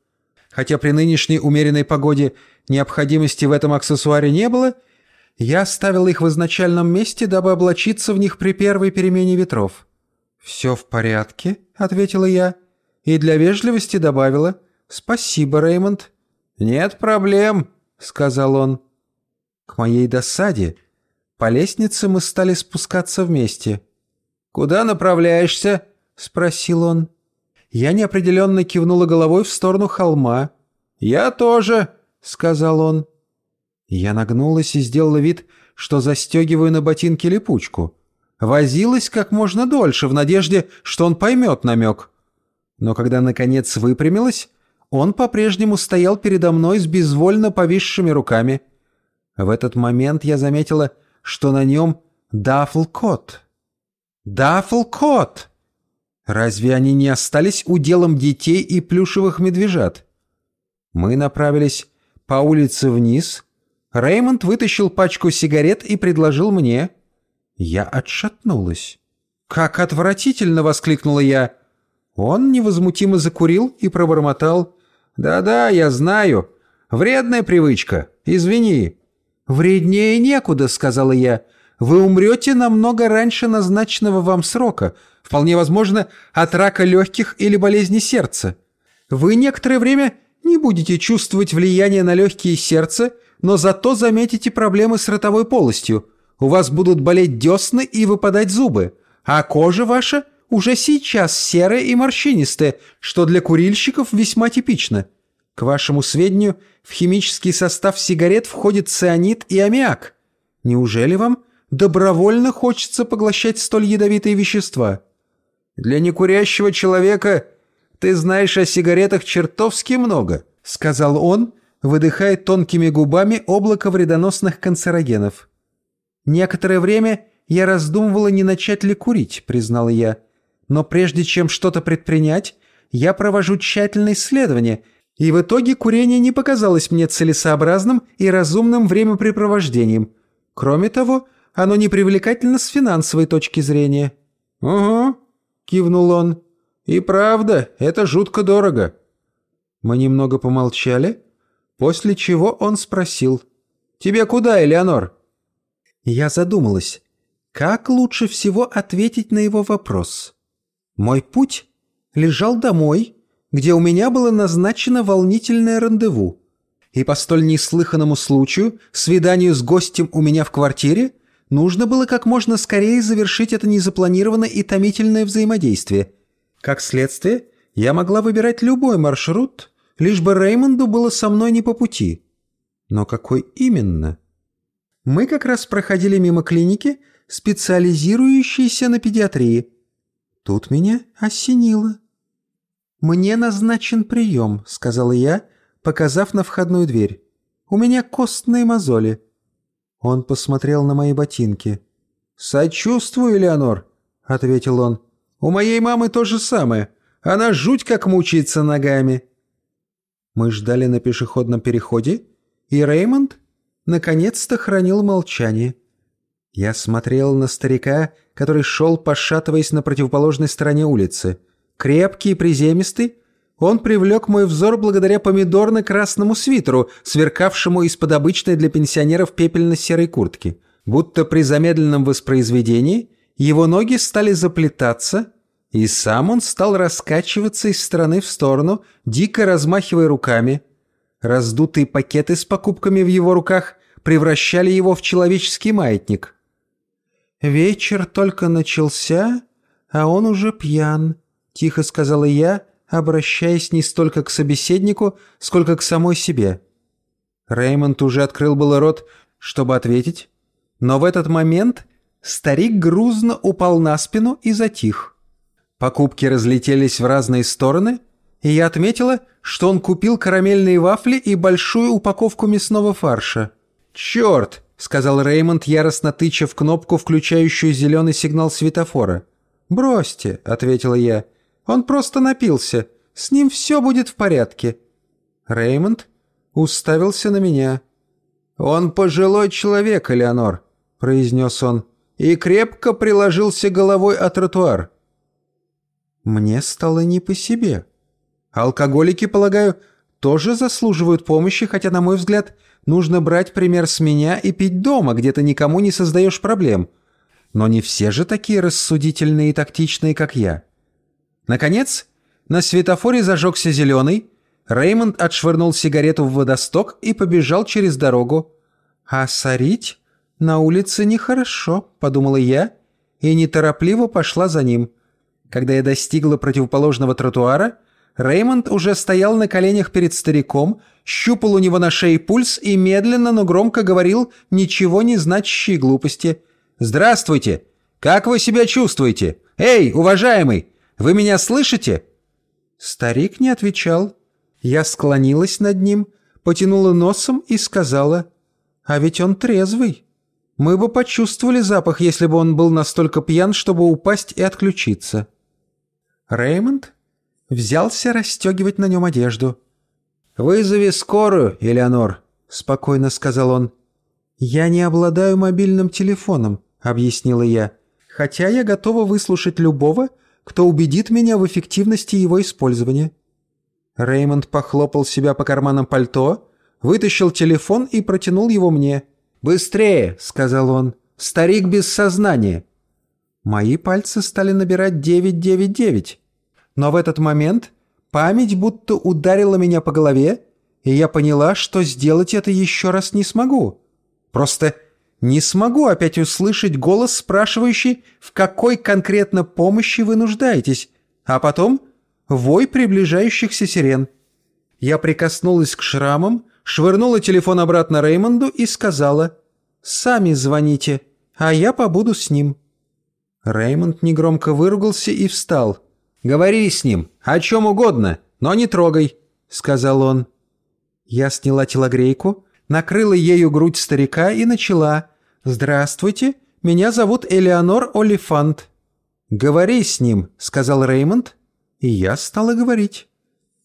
Хотя при нынешней умеренной погоде необходимости в этом аксессуаре не было, я оставил их в изначальном месте, дабы облачиться в них при первой перемене ветров. «Все в порядке», — ответила я, и для вежливости добавила «Спасибо, Реймонд». «Нет проблем», — сказал он. К моей досаде по лестнице мы стали спускаться вместе. «Куда направляешься?» — спросил он. Я неопределенно кивнула головой в сторону холма. «Я тоже», — сказал он. Я нагнулась и сделала вид, что застегиваю на ботинке липучку. Возилась как можно дольше, в надежде, что он поймет намек. Но когда, наконец, выпрямилась, он по-прежнему стоял передо мной с безвольно повисшими руками. В этот момент я заметила, что на нем дафл-кот. Дафл-кот! Разве они не остались уделом детей и плюшевых медвежат? Мы направились по улице вниз. Реймонд вытащил пачку сигарет и предложил мне. Я отшатнулась. «Как отвратительно!» — воскликнула я. Он невозмутимо закурил и пробормотал. «Да-да, я знаю. Вредная привычка. Извини». «Вреднее некуда», — сказала я. «Вы умрете намного раньше назначенного вам срока, Вполне возможно, от рака легких или болезни сердца. Вы некоторое время не будете чувствовать влияние на легкие сердце, но зато заметите проблемы с ротовой полостью. У вас будут болеть десны и выпадать зубы, а кожа ваша уже сейчас серая и морщинистая, что для курильщиков весьма типично. К вашему сведению, в химический состав сигарет входит цианид и аммиак. Неужели вам добровольно хочется поглощать столь ядовитые вещества? Для некурящего человека ты знаешь о сигаретах чертовски много, сказал он, выдыхая тонкими губами облако вредоносных канцерогенов. Некоторое время я раздумывала, не начать ли курить, признал я. Но прежде чем что-то предпринять, я провожу тщательное исследование, и в итоге курение не показалось мне целесообразным и разумным времяпрепровождением. Кроме того, оно не привлекательно с финансовой точки зрения. «Угу», — кивнул он. «И правда, это жутко дорого». Мы немного помолчали, после чего он спросил. «Тебе куда, Элеонор?» Я задумалась, как лучше всего ответить на его вопрос. Мой путь лежал домой, где у меня было назначено волнительное рандеву. И по столь неслыханному случаю, свиданию с гостем у меня в квартире, нужно было как можно скорее завершить это незапланированное и томительное взаимодействие. Как следствие, я могла выбирать любой маршрут, лишь бы Реймонду было со мной не по пути. Но какой именно? Мы как раз проходили мимо клиники, специализирующейся на педиатрии. Тут меня осенило. «Мне назначен прием», — сказала я, показав на входную дверь. «У меня костные мозоли». Он посмотрел на мои ботинки. «Сочувствую, Леонор», — ответил он. «У моей мамы то же самое. Она жуть как мучается ногами». Мы ждали на пешеходном переходе, и Реймонд наконец-то хранил молчание. Я смотрел на старика, который шел, пошатываясь на противоположной стороне улицы — Крепкий и приземистый, он привлек мой взор благодаря помидорно-красному свитеру, сверкавшему из-под обычной для пенсионеров пепельно-серой куртки. Будто при замедленном воспроизведении его ноги стали заплетаться, и сам он стал раскачиваться из стороны в сторону, дико размахивая руками. Раздутые пакеты с покупками в его руках превращали его в человеческий маятник. Вечер только начался, а он уже пьян, — тихо сказала я, обращаясь не столько к собеседнику, сколько к самой себе. Реймонд уже открыл было рот, чтобы ответить, но в этот момент старик грузно упал на спину и затих. Покупки разлетелись в разные стороны, и я отметила, что он купил карамельные вафли и большую упаковку мясного фарша. «Черт!» — сказал Реймонд, яростно тыча в кнопку, включающую зеленый сигнал светофора. «Бросьте», — ответила я. Он просто напился. С ним все будет в порядке». Реймонд уставился на меня. «Он пожилой человек, Элеонор», — произнес он, и крепко приложился головой о тротуар. Мне стало не по себе. Алкоголики, полагаю, тоже заслуживают помощи, хотя, на мой взгляд, нужно брать пример с меня и пить дома, где ты никому не создаешь проблем. Но не все же такие рассудительные и тактичные, как я. Наконец, на светофоре зажегся зеленый, Реймонд отшвырнул сигарету в водосток и побежал через дорогу. «А сорить на улице нехорошо», — подумала я, и неторопливо пошла за ним. Когда я достигла противоположного тротуара, Реймонд уже стоял на коленях перед стариком, щупал у него на шее пульс и медленно, но громко говорил ничего не значащие глупости. «Здравствуйте! Как вы себя чувствуете? Эй, уважаемый, вы меня слышите?» Старик не отвечал. Я склонилась над ним, потянула носом и сказала, «А ведь он трезвый. Мы бы почувствовали запах, если бы он был настолько пьян, чтобы упасть и отключиться». Реймонд взялся расстегивать на нем одежду. «Вызови скорую, Элеонор», — спокойно сказал он. «Я не обладаю мобильным телефоном», — объяснила я, «хотя я готова выслушать любого, кто убедит меня в эффективности его использования». Реймонд похлопал себя по карманам пальто, вытащил телефон и протянул его мне. «Быстрее!» — сказал он. «Старик без сознания!» Мои пальцы стали набирать 999. Но в этот момент память будто ударила меня по голове, и я поняла, что сделать это еще раз не смогу. Просто не смогу опять услышать голос, спрашивающий, в какой конкретно помощи вы нуждаетесь, а потом вой приближающихся сирен. Я прикоснулась к шрамам, швырнула телефон обратно Реймонду и сказала «Сами звоните, а я побуду с ним». Реймонд негромко выругался и встал. «Говори с ним, о чем угодно, но не трогай», — сказал он. Я сняла телогрейку, накрыла ею грудь старика и начала. «Здравствуйте, меня зовут Элеонор Олифант». «Говори с ним», — сказал Реймонд, и я стала говорить.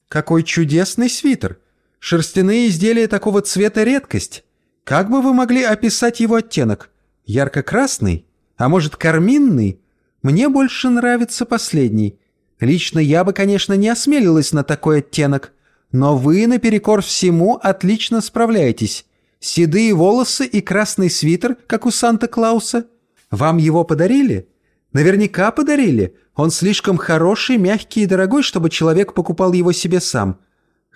«Какой чудесный свитер! Шерстяные изделия такого цвета — редкость. Как бы вы могли описать его оттенок? Ярко-красный? А может, карминный? Мне больше нравится последний. Лично я бы, конечно, не осмелилась на такой оттенок, но вы, наперекор всему, отлично справляетесь. Седые волосы и красный свитер, как у Санта-Клауса. Вам его подарили? Наверняка подарили. Он слишком хороший, мягкий и дорогой, чтобы человек покупал его себе сам.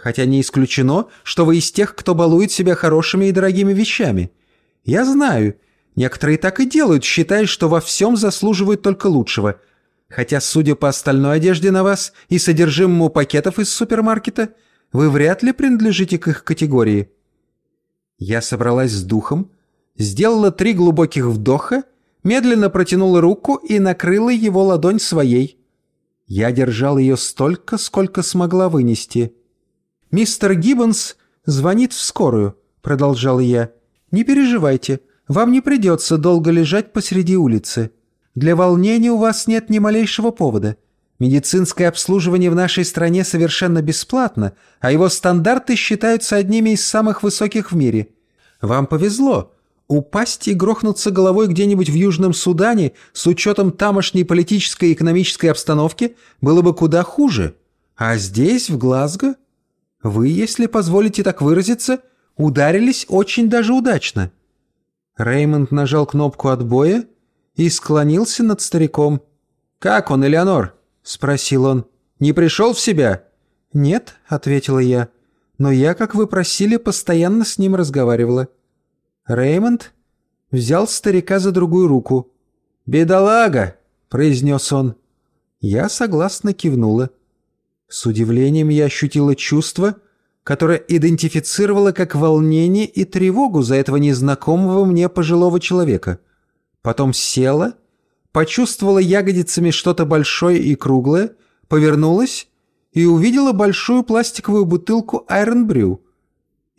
Хотя не исключено, что вы из тех, кто балует себя хорошими и дорогими вещами. Я знаю, некоторые так и делают, считая, что во всем заслуживают только лучшего. Хотя, судя по остальной одежде на вас и содержимому пакетов из супермаркета, вы вряд ли принадлежите к их категории. Я собралась с духом, сделала три глубоких вдоха, медленно протянула руку и накрыла его ладонь своей. Я держал ее столько, сколько смогла вынести. «Мистер Гиббонс звонит в скорую», — продолжал я. «Не переживайте, вам не придется долго лежать посреди улицы. Для волнения у вас нет ни малейшего повода. Медицинское обслуживание в нашей стране совершенно бесплатно, а его стандарты считаются одними из самых высоких в мире. Вам повезло. Упасть и грохнуться головой где-нибудь в Южном Судане с учетом тамошней политической и экономической обстановки было бы куда хуже. А здесь, в Глазго, вы, если позволите так выразиться, ударились очень даже удачно». Реймонд нажал кнопку отбоя и склонился над стариком. «Как он, Элеонор?» — спросил он. «Не пришел в себя?» «Нет», — ответила я. «Но я, как вы просили, постоянно с ним разговаривала». Реймонд взял старика за другую руку. «Бедолага!» — произнес он. Я согласно кивнула. С удивлением я ощутила чувство, которое идентифицировало как волнение и тревогу за этого незнакомого мне пожилого человека. Потом села почувствовала ягодицами что-то большое и круглое, повернулась и увидела большую пластиковую бутылку Iron Brew.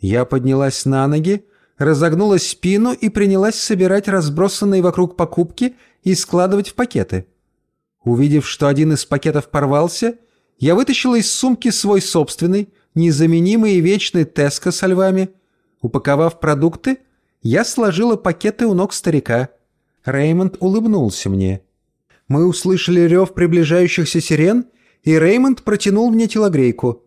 Я поднялась на ноги, разогнула спину и принялась собирать разбросанные вокруг покупки и складывать в пакеты. Увидев, что один из пакетов порвался, я вытащила из сумки свой собственный, незаменимый и вечный Теско со львами. Упаковав продукты, я сложила пакеты у ног старика – Реймонд улыбнулся мне. Мы услышали рев приближающихся сирен, и Реймонд протянул мне телогрейку.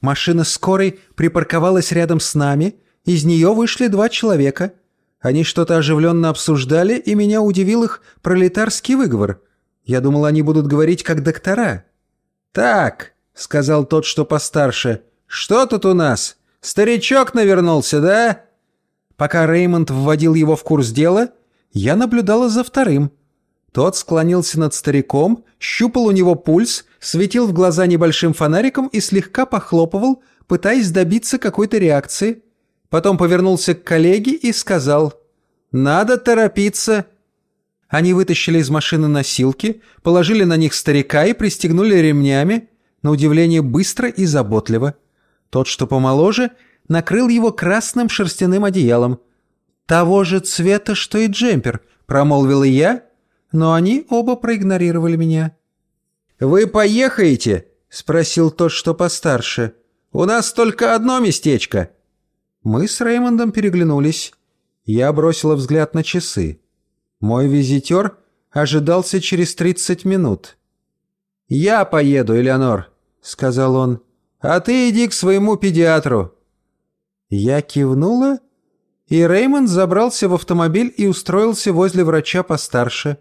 Машина скорой припарковалась рядом с нами, из нее вышли два человека. Они что-то оживленно обсуждали, и меня удивил их пролетарский выговор. Я думал, они будут говорить как доктора. «Так», — сказал тот, что постарше, — «что тут у нас? Старичок навернулся, да?» Пока Реймонд вводил его в курс дела, — я наблюдала за вторым. Тот склонился над стариком, щупал у него пульс, светил в глаза небольшим фонариком и слегка похлопывал, пытаясь добиться какой-то реакции. Потом повернулся к коллеге и сказал «Надо торопиться». Они вытащили из машины носилки, положили на них старика и пристегнули ремнями, на удивление быстро и заботливо. Тот, что помоложе, накрыл его красным шерстяным одеялом – «Того же цвета, что и джемпер», — промолвила я, но они оба проигнорировали меня. «Вы поехаете?» — спросил тот, что постарше. «У нас только одно местечко». Мы с Реймондом переглянулись. Я бросила взгляд на часы. Мой визитер ожидался через тридцать минут. «Я поеду, Элеонор», — сказал он. «А ты иди к своему педиатру». Я кивнула и Реймонд забрался в автомобиль и устроился возле врача постарше.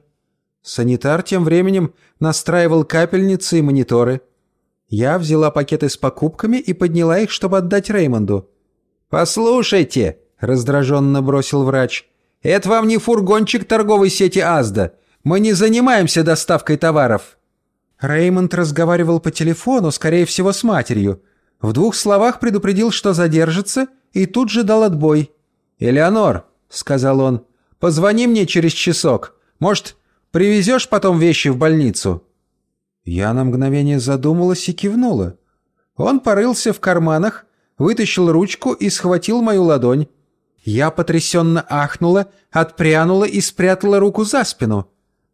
Санитар тем временем настраивал капельницы и мониторы. Я взяла пакеты с покупками и подняла их, чтобы отдать Реймонду. «Послушайте», — раздраженно бросил врач, — «это вам не фургончик торговой сети «Азда». Мы не занимаемся доставкой товаров». Реймонд разговаривал по телефону, скорее всего, с матерью. В двух словах предупредил, что задержится, и тут же дал отбой. «Элеонор», — сказал он, — «позвони мне через часок. Может, привезешь потом вещи в больницу?» Я на мгновение задумалась и кивнула. Он порылся в карманах, вытащил ручку и схватил мою ладонь. Я потрясенно ахнула, отпрянула и спрятала руку за спину.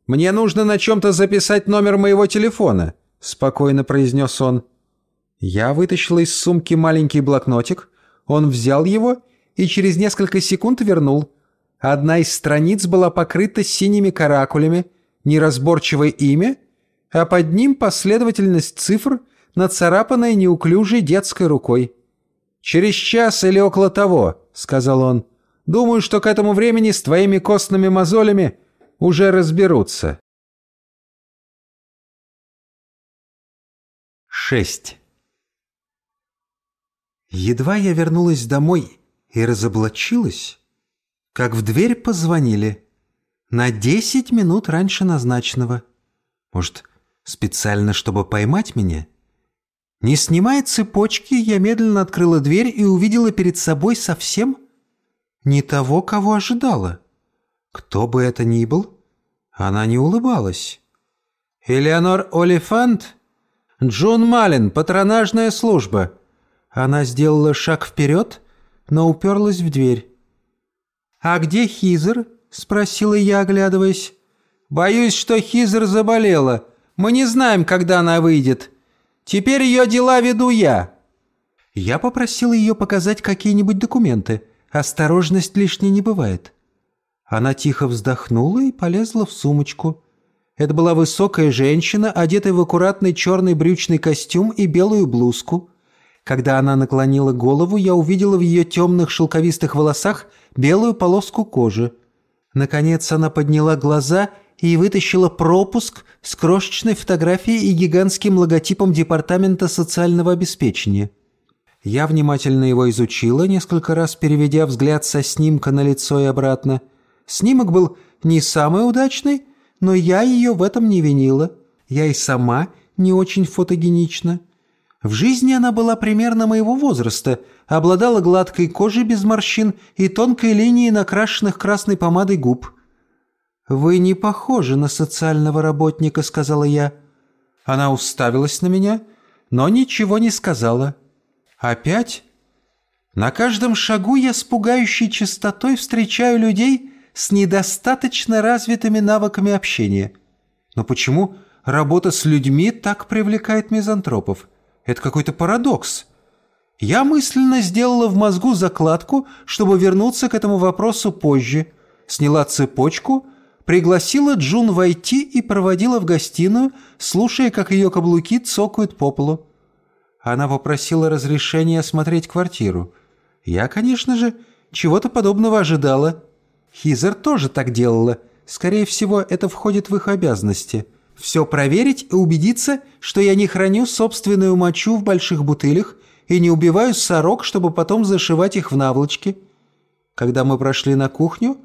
«Мне нужно на чем-то записать номер моего телефона», — спокойно произнес он. Я вытащила из сумки маленький блокнотик, он взял его и через несколько секунд вернул. Одна из страниц была покрыта синими каракулями, неразборчивое имя, а под ним последовательность цифр, нацарапанная неуклюжей детской рукой. «Через час или около того», — сказал он. «Думаю, что к этому времени с твоими костными мозолями уже разберутся. 6. Едва я вернулась домой и разоблачилась, как в дверь позвонили. На десять минут раньше назначенного. Может, специально, чтобы поймать меня? Не снимая цепочки, я медленно открыла дверь и увидела перед собой совсем не того, кого ожидала. Кто бы это ни был, она не улыбалась. «Элеонор Олифант? Джон Малин, патронажная служба». Она сделала шаг вперед, но уперлась в дверь. «А где Хизер?» — спросила я, оглядываясь. «Боюсь, что Хизер заболела. Мы не знаем, когда она выйдет. Теперь ее дела веду я». Я попросила ее показать какие-нибудь документы. Осторожность лишней не бывает. Она тихо вздохнула и полезла в сумочку. Это была высокая женщина, одетая в аккуратный черный брючный костюм и белую блузку. Когда она наклонила голову, я увидела в ее темных шелковистых волосах белую полоску кожи. Наконец она подняла глаза и вытащила пропуск с крошечной фотографией и гигантским логотипом Департамента социального обеспечения. Я внимательно его изучила, несколько раз переведя взгляд со снимка на лицо и обратно – Снимок был не самый удачный, но я ее в этом не винила. Я и сама не очень фотогенична. В жизни она была примерно моего возраста, обладала гладкой кожей без морщин и тонкой линией накрашенных красной помадой губ. «Вы не похожи на социального работника», — сказала я. Она уставилась на меня, но ничего не сказала. «Опять?» На каждом шагу я с пугающей частотой встречаю людей, с недостаточно развитыми навыками общения. Но почему работа с людьми так привлекает мизантропов? Это какой-то парадокс. Я мысленно сделала в мозгу закладку, чтобы вернуться к этому вопросу позже. Сняла цепочку, пригласила Джун войти и проводила в гостиную, слушая, как ее каблуки цокают по полу. Она попросила разрешения осмотреть квартиру. Я, конечно же, чего-то подобного ожидала. Хизер тоже так делала. Скорее всего, это входит в их обязанности. Все проверить и убедиться, что я не храню собственную мочу в больших бутылях и не убиваю сорок, чтобы потом зашивать их в наволочки. Когда мы прошли на кухню,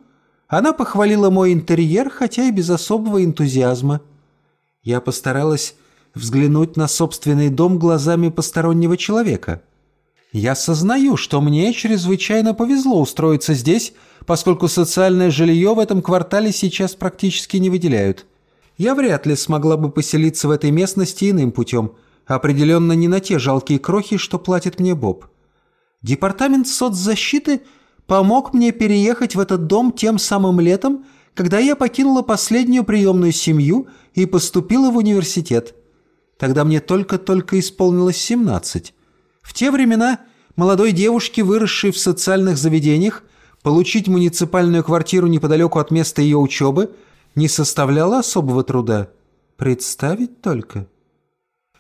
она похвалила мой интерьер, хотя и без особого энтузиазма. Я постаралась взглянуть на собственный дом глазами постороннего человека. Я сознаю, что мне чрезвычайно повезло устроиться здесь, поскольку социальное жилье в этом квартале сейчас практически не выделяют. Я вряд ли смогла бы поселиться в этой местности иным путем, определенно не на те жалкие крохи, что платит мне Боб. Департамент соцзащиты помог мне переехать в этот дом тем самым летом, когда я покинула последнюю приемную семью и поступила в университет. Тогда мне только-только исполнилось 17. В те времена молодой девушке, выросшей в социальных заведениях, Получить муниципальную квартиру неподалеку от места ее учебы не составляло особого труда. Представить только.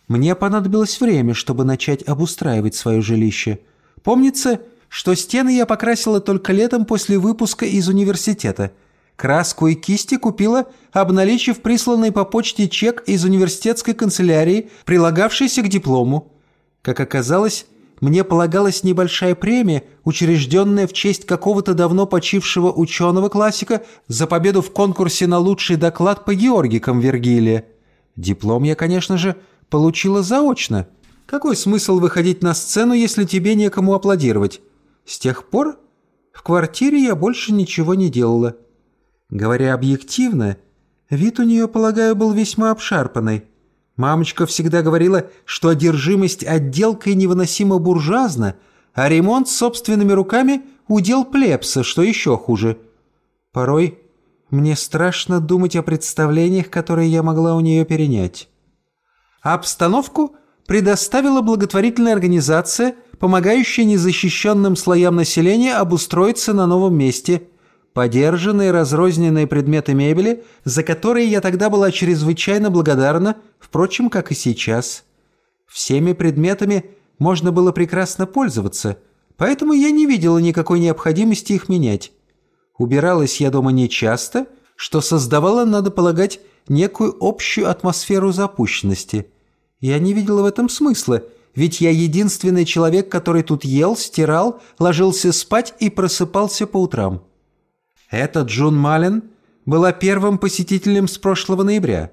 Мне понадобилось время, чтобы начать обустраивать свое жилище. Помнится, что стены я покрасила только летом после выпуска из университета. Краску и кисти купила, обналичив присланный по почте чек из университетской канцелярии, прилагавшийся к диплому. Как оказалось, мне полагалась небольшая премия, учрежденная в честь какого-то давно почившего ученого-классика за победу в конкурсе на лучший доклад по георгикам Вергилия. Диплом я, конечно же, получила заочно. Какой смысл выходить на сцену, если тебе некому аплодировать? С тех пор в квартире я больше ничего не делала. Говоря объективно, вид у нее, полагаю, был весьма обшарпанный. Мамочка всегда говорила, что одержимость отделкой невыносимо буржуазна, а ремонт собственными руками – удел плебса, что еще хуже. Порой мне страшно думать о представлениях, которые я могла у нее перенять. обстановку предоставила благотворительная организация, помогающая незащищенным слоям населения обустроиться на новом месте – подержанные разрозненные предметы мебели, за которые я тогда была чрезвычайно благодарна, впрочем, как и сейчас. Всеми предметами можно было прекрасно пользоваться, поэтому я не видела никакой необходимости их менять. Убиралась я дома нечасто, что создавало, надо полагать, некую общую атмосферу запущенности. Я не видела в этом смысла, ведь я единственный человек, который тут ел, стирал, ложился спать и просыпался по утрам. Эта Джун Малин была первым посетителем с прошлого ноября.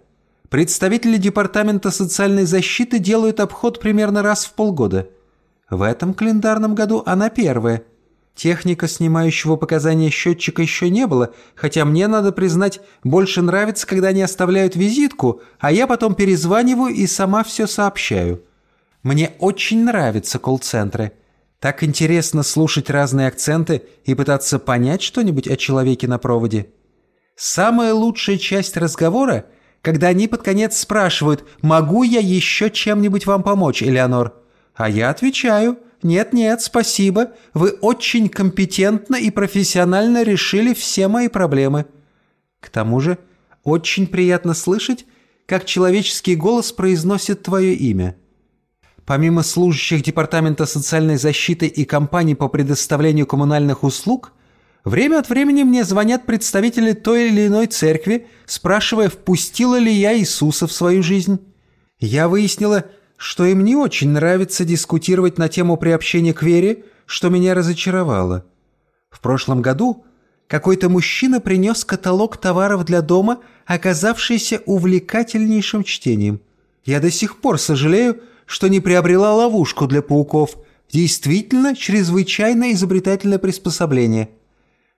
Представители Департамента социальной защиты делают обход примерно раз в полгода. В этом календарном году она первая. Техника, снимающего показания счетчика, еще не было, хотя мне, надо признать, больше нравится, когда они оставляют визитку, а я потом перезваниваю и сама все сообщаю. Мне очень нравятся колл-центры. Так интересно слушать разные акценты и пытаться понять что-нибудь о человеке на проводе. Самая лучшая часть разговора, когда они под конец спрашивают «Могу я еще чем-нибудь вам помочь, Элеонор?» А я отвечаю «Нет-нет, спасибо, вы очень компетентно и профессионально решили все мои проблемы». К тому же очень приятно слышать, как человеческий голос произносит твое имя – Помимо служащих Департамента социальной защиты и компаний по предоставлению коммунальных услуг, время от времени мне звонят представители той или иной церкви, спрашивая, впустила ли я Иисуса в свою жизнь. Я выяснила, что им не очень нравится дискутировать на тему приобщения к вере, что меня разочаровало. В прошлом году какой-то мужчина принес каталог товаров для дома, оказавшийся увлекательнейшим чтением. Я до сих пор сожалею, что не приобрела ловушку для пауков. Действительно чрезвычайно изобретательное приспособление.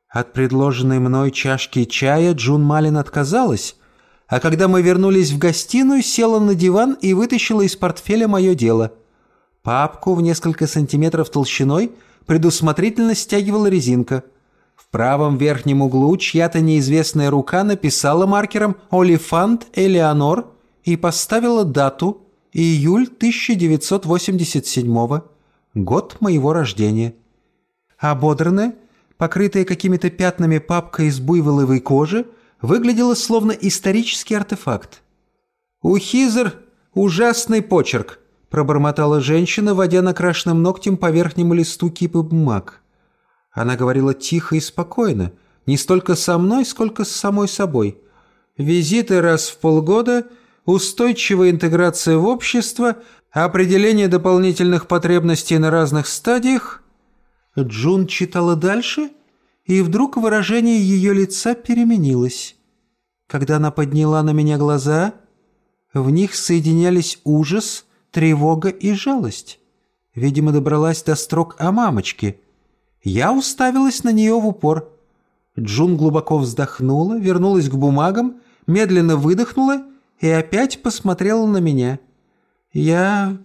От предложенной мной чашки чая Джун Малин отказалась, а когда мы вернулись в гостиную, села на диван и вытащила из портфеля мое дело. Папку в несколько сантиметров толщиной предусмотрительно стягивала резинка. В правом верхнем углу чья-то неизвестная рука написала маркером «Олифант Элеонор» и поставила дату Июль 1987 год моего рождения. Ободранная, покрытая какими-то пятнами папка из буйволовой кожи, выглядела словно исторический артефакт. «У Хизер ужасный почерк», – пробормотала женщина, водя накрашенным ногтем по верхнему листу кипы бумаг. Она говорила тихо и спокойно, не столько со мной, сколько с самой собой. Визиты раз в полгода – устойчивая интеграция в общество, определение дополнительных потребностей на разных стадиях. Джун читала дальше, и вдруг выражение ее лица переменилось. Когда она подняла на меня глаза, в них соединялись ужас, тревога и жалость. Видимо, добралась до строк о мамочке. Я уставилась на нее в упор. Джун глубоко вздохнула, вернулась к бумагам, медленно выдохнула и опять посмотрела на меня. «Я...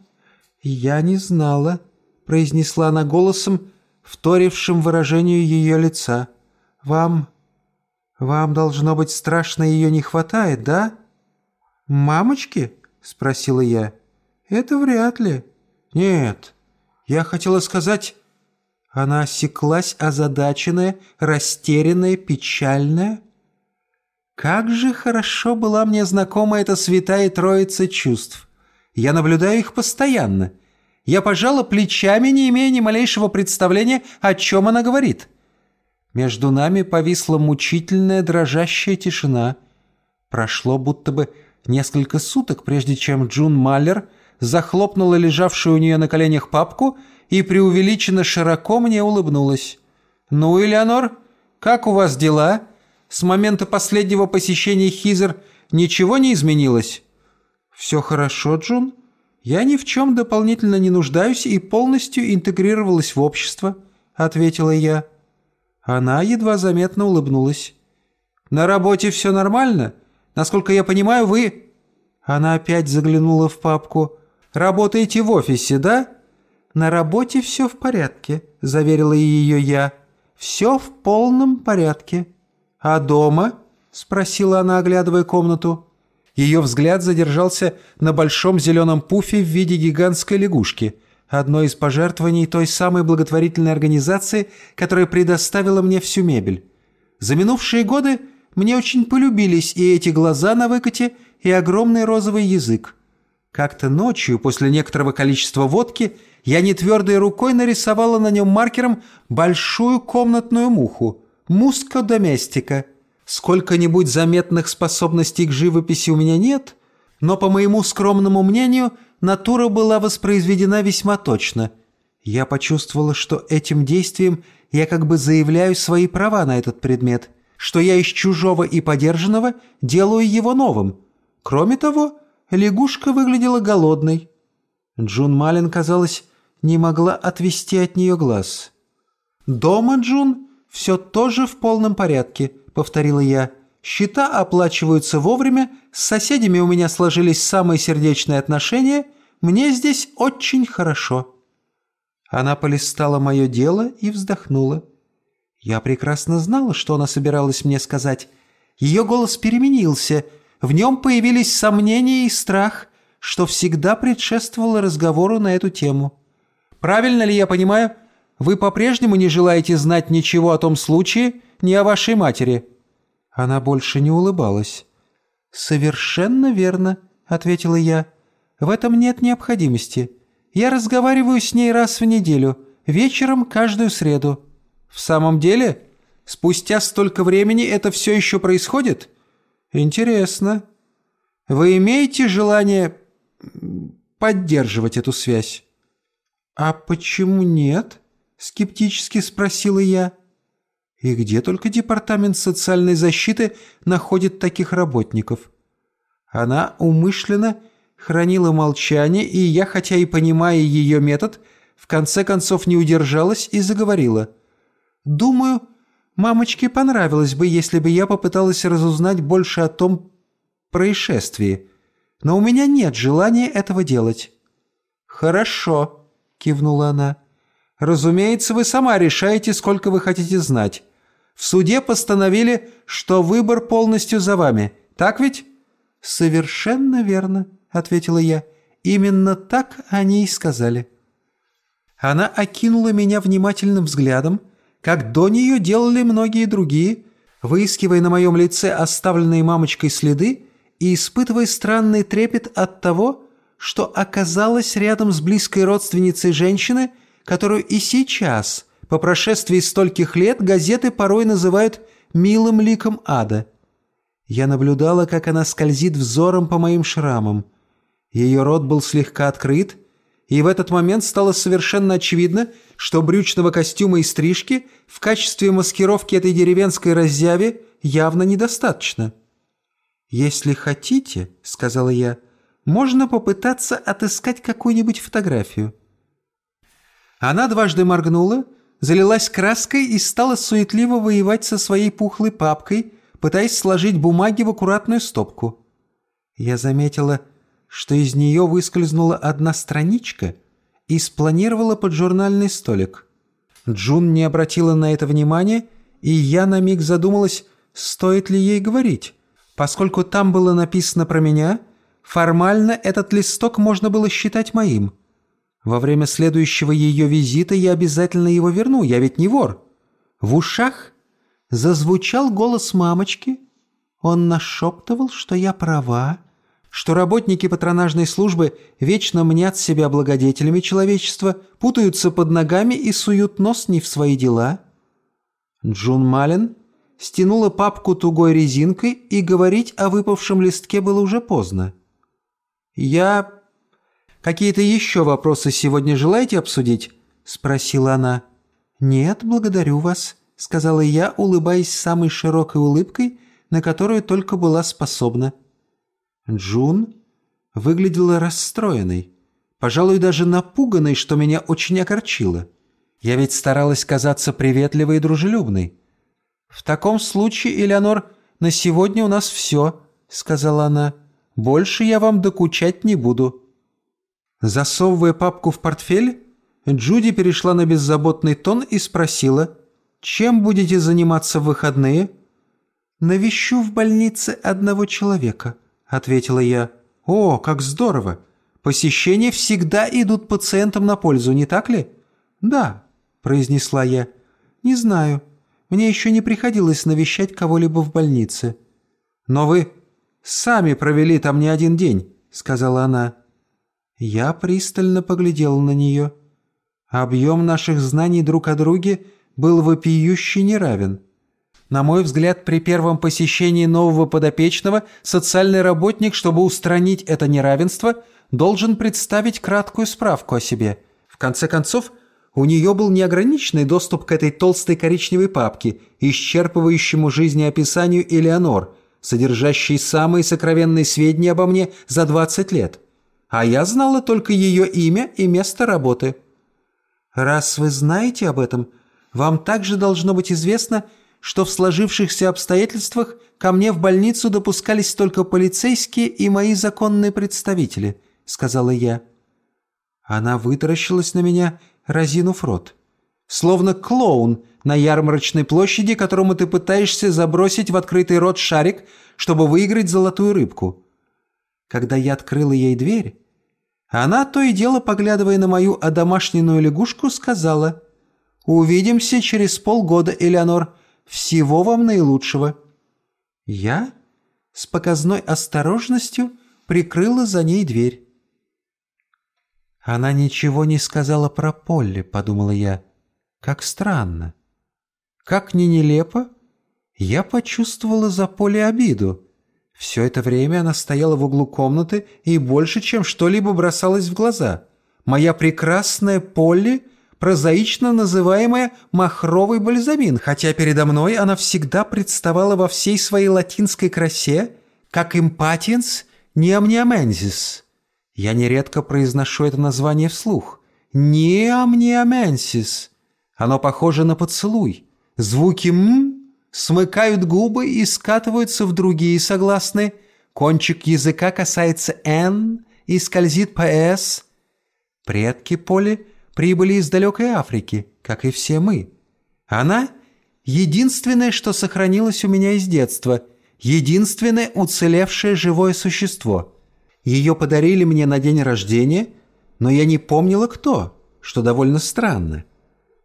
я не знала», — произнесла она голосом, вторившим выражению ее лица. «Вам... вам, должно быть, страшно ее не хватает, да?» «Мамочки?» — спросила я. «Это вряд ли». «Нет, я хотела сказать...» Она осеклась, озадаченная, растерянная, печальная. Как же хорошо была мне знакома эта святая троица чувств. Я наблюдаю их постоянно. Я пожала плечами, не имея ни малейшего представления, о чем она говорит. Между нами повисла мучительная дрожащая тишина. Прошло будто бы несколько суток, прежде чем Джун Маллер захлопнула лежавшую у нее на коленях папку и преувеличенно широко мне улыбнулась. «Ну, Элеонор, как у вас дела? С момента последнего посещения Хизер ничего не изменилось?» «Все хорошо, Джун. Я ни в чем дополнительно не нуждаюсь и полностью интегрировалась в общество», — ответила я. Она едва заметно улыбнулась. «На работе все нормально? Насколько я понимаю, вы...» Она опять заглянула в папку. «Работаете в офисе, да?» «На работе все в порядке», — заверила ее я. «Все в полном порядке». «А дома?» — спросила она, оглядывая комнату. Ее взгляд задержался на большом зеленом пуфе в виде гигантской лягушки — одно из пожертвований той самой благотворительной организации, которая предоставила мне всю мебель. За минувшие годы мне очень полюбились и эти глаза на выкате, и огромный розовый язык. Как-то ночью, после некоторого количества водки, я нетвердой рукой нарисовала на нем маркером большую комнатную муху – муска доместика. Сколько-нибудь заметных способностей к живописи у меня нет, но, по моему скромному мнению – натура была воспроизведена весьма точно. Я почувствовала, что этим действием я как бы заявляю свои права на этот предмет, что я из чужого и подержанного делаю его новым. Кроме того, лягушка выглядела голодной. Джун Малин, казалось, не могла отвести от нее глаз. «Дома, Джун, все тоже в полном порядке», — повторила я. Счета оплачиваются вовремя, с соседями у меня сложились самые сердечные отношения, мне здесь очень хорошо». Она полистала мое дело и вздохнула. Я прекрасно знала, что она собиралась мне сказать. Ее голос переменился, в нем появились сомнения и страх, что всегда предшествовало разговору на эту тему. «Правильно ли я понимаю, вы по-прежнему не желаете знать ничего о том случае, ни о вашей матери?» Она больше не улыбалась. «Совершенно верно», — ответила я. «В этом нет необходимости. Я разговариваю с ней раз в неделю, вечером каждую среду». «В самом деле? Спустя столько времени это все еще происходит?» «Интересно. Вы имеете желание поддерживать эту связь?» «А почему нет?» — скептически спросила я. И где только Департамент социальной защиты находит таких работников? Она умышленно хранила молчание, и я, хотя и понимая ее метод, в конце концов не удержалась и заговорила. «Думаю, мамочке понравилось бы, если бы я попыталась разузнать больше о том происшествии, но у меня нет желания этого делать». «Хорошо», — кивнула она. «Разумеется, вы сама решаете, сколько вы хотите знать. В суде постановили, что выбор полностью за вами. Так ведь?» «Совершенно верно», — ответила я. «Именно так они и сказали». Она окинула меня внимательным взглядом, как до нее делали многие другие, выискивая на моем лице оставленные мамочкой следы и испытывая странный трепет от того, что оказалась рядом с близкой родственницей женщины, которую и сейчас – по прошествии стольких лет газеты порой называют «милым ликом ада». Я наблюдала, как она скользит взором по моим шрамам. Ее рот был слегка открыт, и в этот момент стало совершенно очевидно, что брючного костюма и стрижки в качестве маскировки этой деревенской раззяви явно недостаточно. «Если хотите», — сказала я, — «можно попытаться отыскать какую-нибудь фотографию». Она дважды моргнула, залилась краской и стала суетливо воевать со своей пухлой папкой, пытаясь сложить бумаги в аккуратную стопку. Я заметила, что из нее выскользнула одна страничка и спланировала под журнальный столик. Джун не обратила на это внимания, и я на миг задумалась, стоит ли ей говорить. Поскольку там было написано про меня, формально этот листок можно было считать моим – во время следующего ее визита я обязательно его верну, я ведь не вор. В ушах зазвучал голос мамочки. Он нашептывал, что я права, что работники патронажной службы вечно мнят себя благодетелями человечества, путаются под ногами и суют нос не в свои дела. Джун Малин стянула папку тугой резинкой, и говорить о выпавшем листке было уже поздно. «Я... Какие-то еще вопросы сегодня желаете обсудить?» — спросила она. «Нет, благодарю вас», — сказала я, улыбаясь самой широкой улыбкой, на которую только была способна. Джун выглядела расстроенной, пожалуй, даже напуганной, что меня очень огорчило. Я ведь старалась казаться приветливой и дружелюбной. «В таком случае, Элеонор, на сегодня у нас все», — сказала она. «Больше я вам докучать не буду». Засовывая папку в портфель, Джуди перешла на беззаботный тон и спросила, «Чем будете заниматься в выходные?» «Навещу в больнице одного человека», — ответила я. «О, как здорово! Посещения всегда идут пациентам на пользу, не так ли?» «Да», — произнесла я. «Не знаю. Мне еще не приходилось навещать кого-либо в больнице». «Но вы сами провели там не один день», — сказала она. Я пристально поглядел на нее. Объем наших знаний друг о друге был вопиюще неравен. На мой взгляд, при первом посещении нового подопечного социальный работник, чтобы устранить это неравенство, должен представить краткую справку о себе. В конце концов, у нее был неограниченный доступ к этой толстой коричневой папке, исчерпывающему жизнеописанию Элеонор, содержащей самые сокровенные сведения обо мне за 20 лет. А я знала только ее имя и место работы. Раз вы знаете об этом, вам также должно быть известно, что в сложившихся обстоятельствах ко мне в больницу допускались только полицейские и мои законные представители», — сказала я. Она вытаращилась на меня, разинув рот. Словно клоун на ярмарочной площади, которому ты пытаешься забросить в открытый рот шарик, чтобы выиграть золотую рыбку. Когда я открыла ей дверь, она, то и дело, поглядывая на мою одомашненную лягушку, сказала «Увидимся через полгода, Элеонор. Всего вам наилучшего». Я с показной осторожностью прикрыла за ней дверь. «Она ничего не сказала про Полли», — подумала я. «Как странно. Как ни нелепо, я почувствовала за Полли обиду. Все это время она стояла в углу комнаты и больше, чем что-либо бросалась в глаза. Моя прекрасная Полли, прозаично называемая махровый бальзамин, хотя передо мной она всегда представала во всей своей латинской красе, как импатиенс неамниамензис. Я нередко произношу это название вслух. Неамниаменсис. Оно похоже на поцелуй. Звуки «м» смыкают губы и скатываются в другие согласные. Кончик языка касается «н» и скользит по «с». Предки Поли прибыли из далекой Африки, как и все мы. Она — единственное, что сохранилось у меня из детства, единственное уцелевшее живое существо. Ее подарили мне на день рождения, но я не помнила кто, что довольно странно.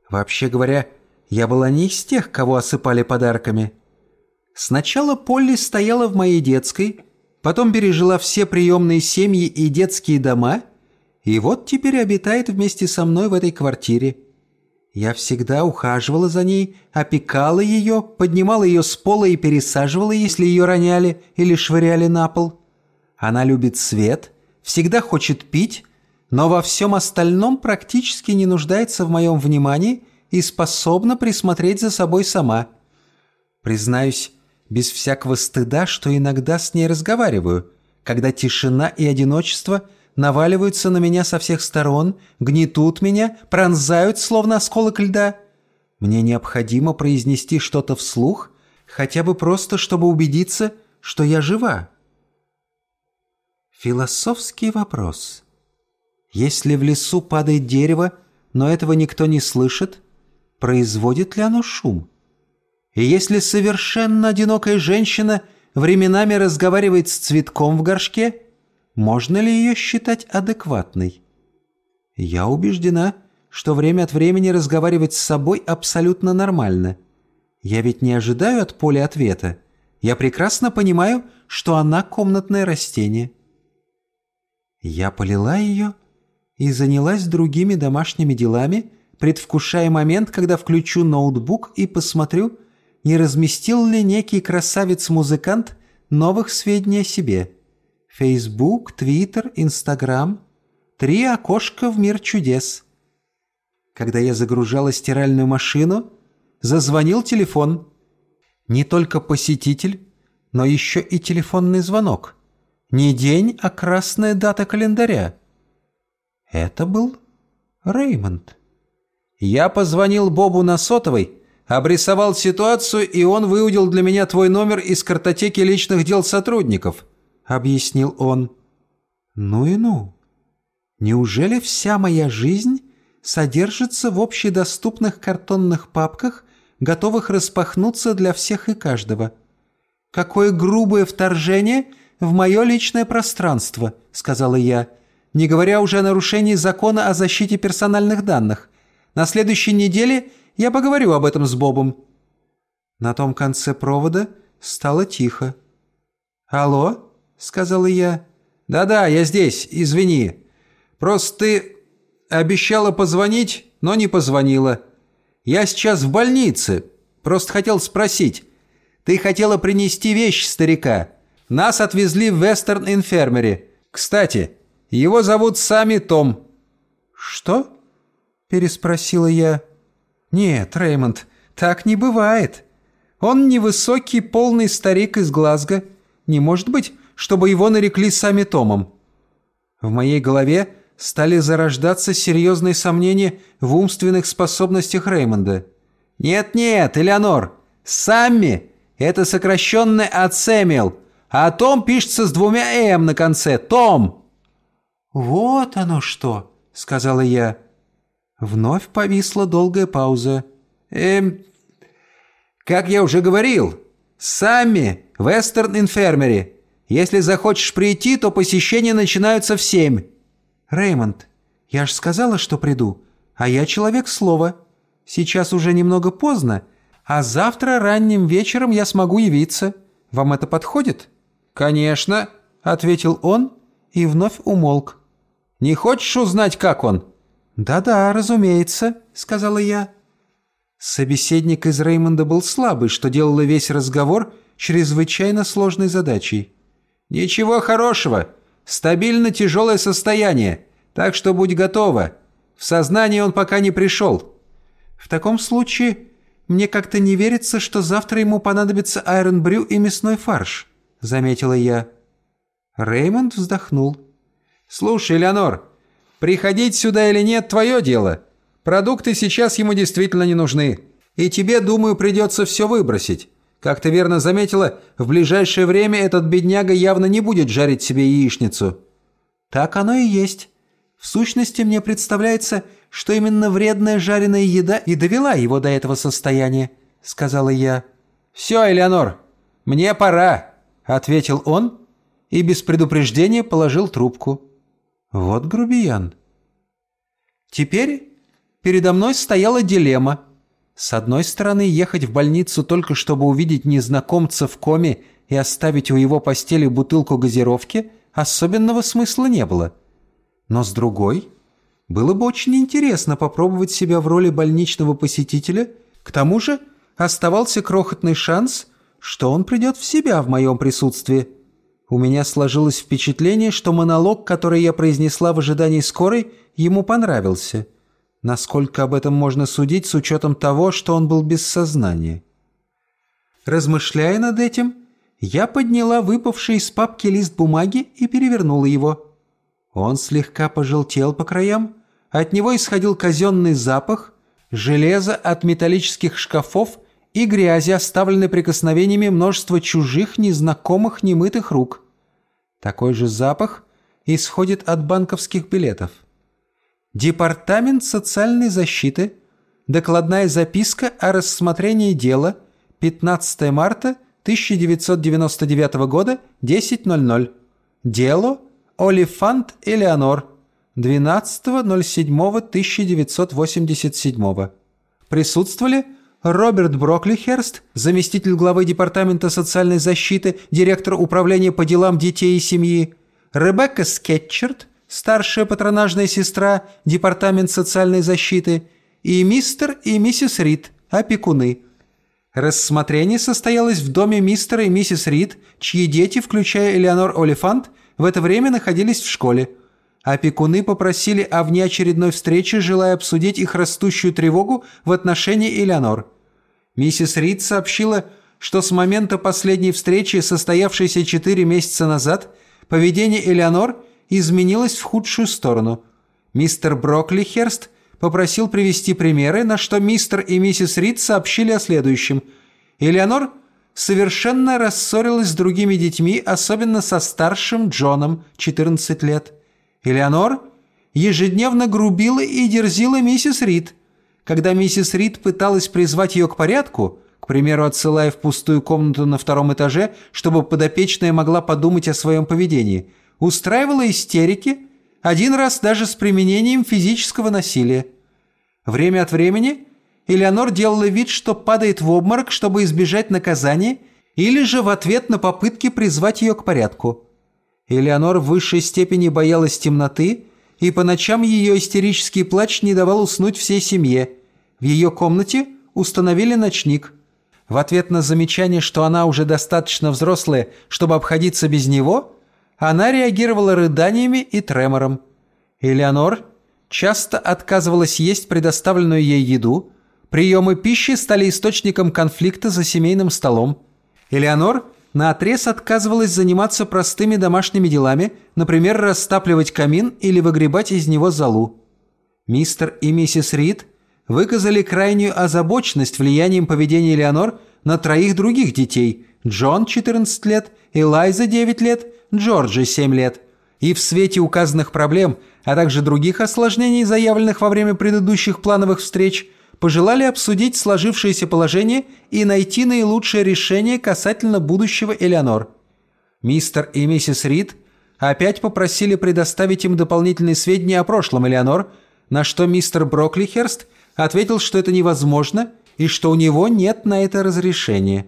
Вообще говоря, я была не из тех, кого осыпали подарками. Сначала Полли стояла в моей детской, потом пережила все приемные семьи и детские дома, и вот теперь обитает вместе со мной в этой квартире. Я всегда ухаживала за ней, опекала ее, поднимала ее с пола и пересаживала, если ее роняли или швыряли на пол. Она любит свет, всегда хочет пить, но во всем остальном практически не нуждается в моем внимании – и способна присмотреть за собой сама. Признаюсь, без всякого стыда, что иногда с ней разговариваю, когда тишина и одиночество наваливаются на меня со всех сторон, гнетут меня, пронзают, словно осколок льда. Мне необходимо произнести что-то вслух, хотя бы просто, чтобы убедиться, что я жива. Философский вопрос. Если в лесу падает дерево, но этого никто не слышит, производит ли оно шум? И если совершенно одинокая женщина временами разговаривает с цветком в горшке, можно ли ее считать адекватной? Я убеждена, что время от времени разговаривать с собой абсолютно нормально. Я ведь не ожидаю от Поля ответа. Я прекрасно понимаю, что она комнатное растение. Я полила ее и занялась другими домашними делами, предвкушая момент, когда включу ноутбук и посмотрю, не разместил ли некий красавец-музыкант новых сведений о себе. Facebook, Twitter, Instagram. Три окошка в мир чудес. Когда я загружала стиральную машину, зазвонил телефон. Не только посетитель, но еще и телефонный звонок. Не день, а красная дата календаря. Это был Реймонд. Я позвонил Бобу на сотовой, обрисовал ситуацию, и он выудил для меня твой номер из картотеки личных дел сотрудников, объяснил он. Ну и ну. Неужели вся моя жизнь содержится в общедоступных картонных папках, готовых распахнуться для всех и каждого? Какое грубое вторжение в мое личное пространство, сказала я, не говоря уже о нарушении закона о защите персональных данных. На следующей неделе я поговорю об этом с Бобом». На том конце провода стало тихо. «Алло?» — сказала я. «Да-да, я здесь, извини. Просто ты обещала позвонить, но не позвонила. Я сейчас в больнице. Просто хотел спросить. Ты хотела принести вещь старика. Нас отвезли в Вестерн Инфермери. Кстати, его зовут Сами Том». «Что?» Переспросила я. «Нет, Реймонд, так не бывает. Он невысокий, полный старик из Глазго. Не может быть, чтобы его нарекли сами Томом». В моей голове стали зарождаться серьезные сомнения в умственных способностях Реймонда. «Нет-нет, Элеонор, Самми — это сокращенное от Сэмюэл, а Том пишется с двумя «м» на конце. Том!» «Вот оно что!» — сказала я. Вновь повисла долгая пауза. «Эм... Как я уже говорил, сами Вестерн Инфермери. Если захочешь прийти, то посещения начинаются в семь». «Реймонд, я же сказала, что приду, а я человек слова. Сейчас уже немного поздно, а завтра ранним вечером я смогу явиться. Вам это подходит?» «Конечно», — ответил он и вновь умолк. «Не хочешь узнать, как он?» «Да-да, разумеется», — сказала я. Собеседник из Реймонда был слабый, что делало весь разговор чрезвычайно сложной задачей. «Ничего хорошего. Стабильно тяжелое состояние. Так что будь готова. В сознание он пока не пришел». «В таком случае мне как-то не верится, что завтра ему понадобится айронбрю и мясной фарш», — заметила я. Реймонд вздохнул. «Слушай, Леонор, Приходить сюда или нет – твое дело. Продукты сейчас ему действительно не нужны. И тебе, думаю, придется все выбросить. Как ты верно заметила, в ближайшее время этот бедняга явно не будет жарить себе яичницу». «Так оно и есть. В сущности, мне представляется, что именно вредная жареная еда и довела его до этого состояния», — сказала я. «Все, Элеонор, мне пора», — ответил он и без предупреждения положил трубку. Вот грубиян. Теперь передо мной стояла дилемма. С одной стороны, ехать в больницу только чтобы увидеть незнакомца в коме и оставить у его постели бутылку газировки особенного смысла не было. Но с другой, было бы очень интересно попробовать себя в роли больничного посетителя, к тому же оставался крохотный шанс, что он придет в себя в моем присутствии. У меня сложилось впечатление, что монолог, который я произнесла в ожидании скорой, ему понравился. Насколько об этом можно судить с учетом того, что он был без сознания? Размышляя над этим, я подняла выпавший из папки лист бумаги и перевернула его. Он слегка пожелтел по краям, от него исходил казенный запах, железо от металлических шкафов и грязи, оставленной прикосновениями множества чужих, незнакомых, немытых рук. Такой же запах исходит от банковских билетов. Департамент социальной защиты. Докладная записка о рассмотрении дела. 15 марта 1999 года, 10.00. Дело Олифант Элеонор. 12.07.1987. Присутствовали Роберт Броклихерст, заместитель главы Департамента социальной защиты, директор управления по делам детей и семьи, Ребекка Скетчерт, старшая патронажная сестра, Департамент социальной защиты, и мистер и миссис Рид, опекуны. Рассмотрение состоялось в доме мистера и миссис Рид, чьи дети, включая Элеонор Олифант, в это время находились в школе. Опекуны попросили о внеочередной встрече, желая обсудить их растущую тревогу в отношении Элеонор. Миссис Рид сообщила, что с момента последней встречи, состоявшейся четыре месяца назад, поведение Элеонор изменилось в худшую сторону. Мистер Броклихерст попросил привести примеры, на что мистер и миссис Рид сообщили о следующем. Элеонор совершенно рассорилась с другими детьми, особенно со старшим Джоном, 14 лет. Элеонор ежедневно грубила и дерзила миссис Рид. Когда миссис Рид пыталась призвать ее к порядку, к примеру, отсылая в пустую комнату на втором этаже, чтобы подопечная могла подумать о своем поведении, устраивала истерики, один раз даже с применением физического насилия. Время от времени Элеонор делала вид, что падает в обморок, чтобы избежать наказания, или же в ответ на попытки призвать ее к порядку. Элеонор в высшей степени боялась темноты, и по ночам ее истерический плач не давал уснуть всей семье. В ее комнате установили ночник. В ответ на замечание, что она уже достаточно взрослая, чтобы обходиться без него, она реагировала рыданиями и тремором. Элеонор часто отказывалась есть предоставленную ей еду, приемы пищи стали источником конфликта за семейным столом. Элеонор наотрез отказывалась заниматься простыми домашними делами, например, растапливать камин или выгребать из него золу. Мистер и миссис Рид выказали крайнюю озабоченность влиянием поведения Элеонор на троих других детей – Джон, 14 лет, Элайза, 9 лет, Джорджи, 7 лет. И в свете указанных проблем, а также других осложнений, заявленных во время предыдущих плановых встреч – пожелали обсудить сложившееся положение и найти наилучшее решение касательно будущего Элеонор. Мистер и миссис Рид опять попросили предоставить им дополнительные сведения о прошлом Элеонор, на что мистер Броклихерст ответил, что это невозможно и что у него нет на это разрешения.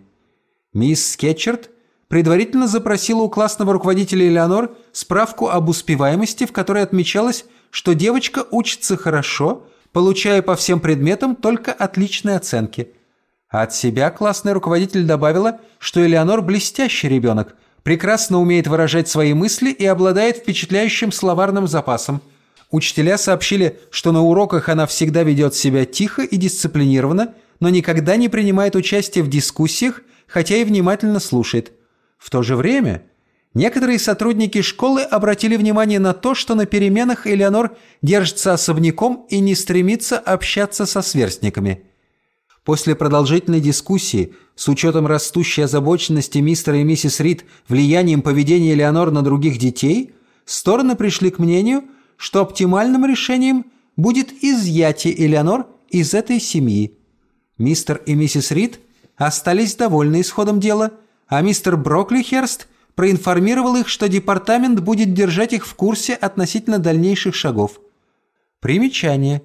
Мисс Скетчерт предварительно запросила у классного руководителя Элеонор справку об успеваемости, в которой отмечалось, что девочка учится хорошо – получая по всем предметам только отличные оценки. От себя классный руководитель добавила, что Элеонор блестящий ребенок, прекрасно умеет выражать свои мысли и обладает впечатляющим словарным запасом. Учителя сообщили, что на уроках она всегда ведет себя тихо и дисциплинированно, но никогда не принимает участие в дискуссиях, хотя и внимательно слушает. В то же время Некоторые сотрудники школы обратили внимание на то, что на переменах Элеонор держится особняком и не стремится общаться со сверстниками. После продолжительной дискуссии, с учетом растущей озабоченности мистера и миссис Рид влиянием поведения Элеонор на других детей, стороны пришли к мнению, что оптимальным решением будет изъятие Элеонор из этой семьи. Мистер и миссис Рид остались довольны исходом дела, а мистер Броклихерст – проинформировал их, что департамент будет держать их в курсе относительно дальнейших шагов. Примечание.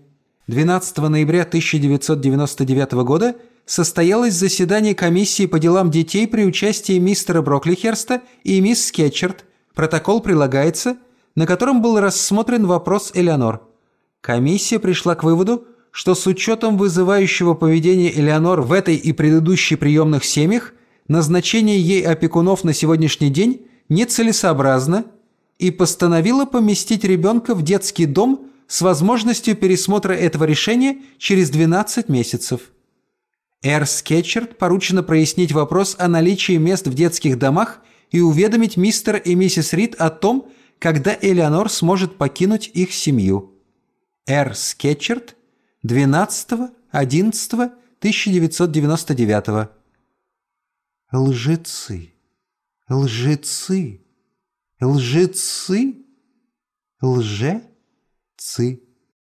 12 ноября 1999 года состоялось заседание комиссии по делам детей при участии мистера Броклихерста и мисс Скетчерт. Протокол прилагается, на котором был рассмотрен вопрос Элеонор. Комиссия пришла к выводу, что с учетом вызывающего поведения Элеонор в этой и предыдущей приемных семьях назначение ей опекунов на сегодняшний день нецелесообразно и постановила поместить ребенка в детский дом с возможностью пересмотра этого решения через 12 месяцев. Эр Скетчерт поручено прояснить вопрос о наличии мест в детских домах и уведомить мистера и миссис Рид о том, когда Элеонор сможет покинуть их семью. Эр Скетчерт, 12.11.1999 Лжецы, лжецы, лжецы, лжецы.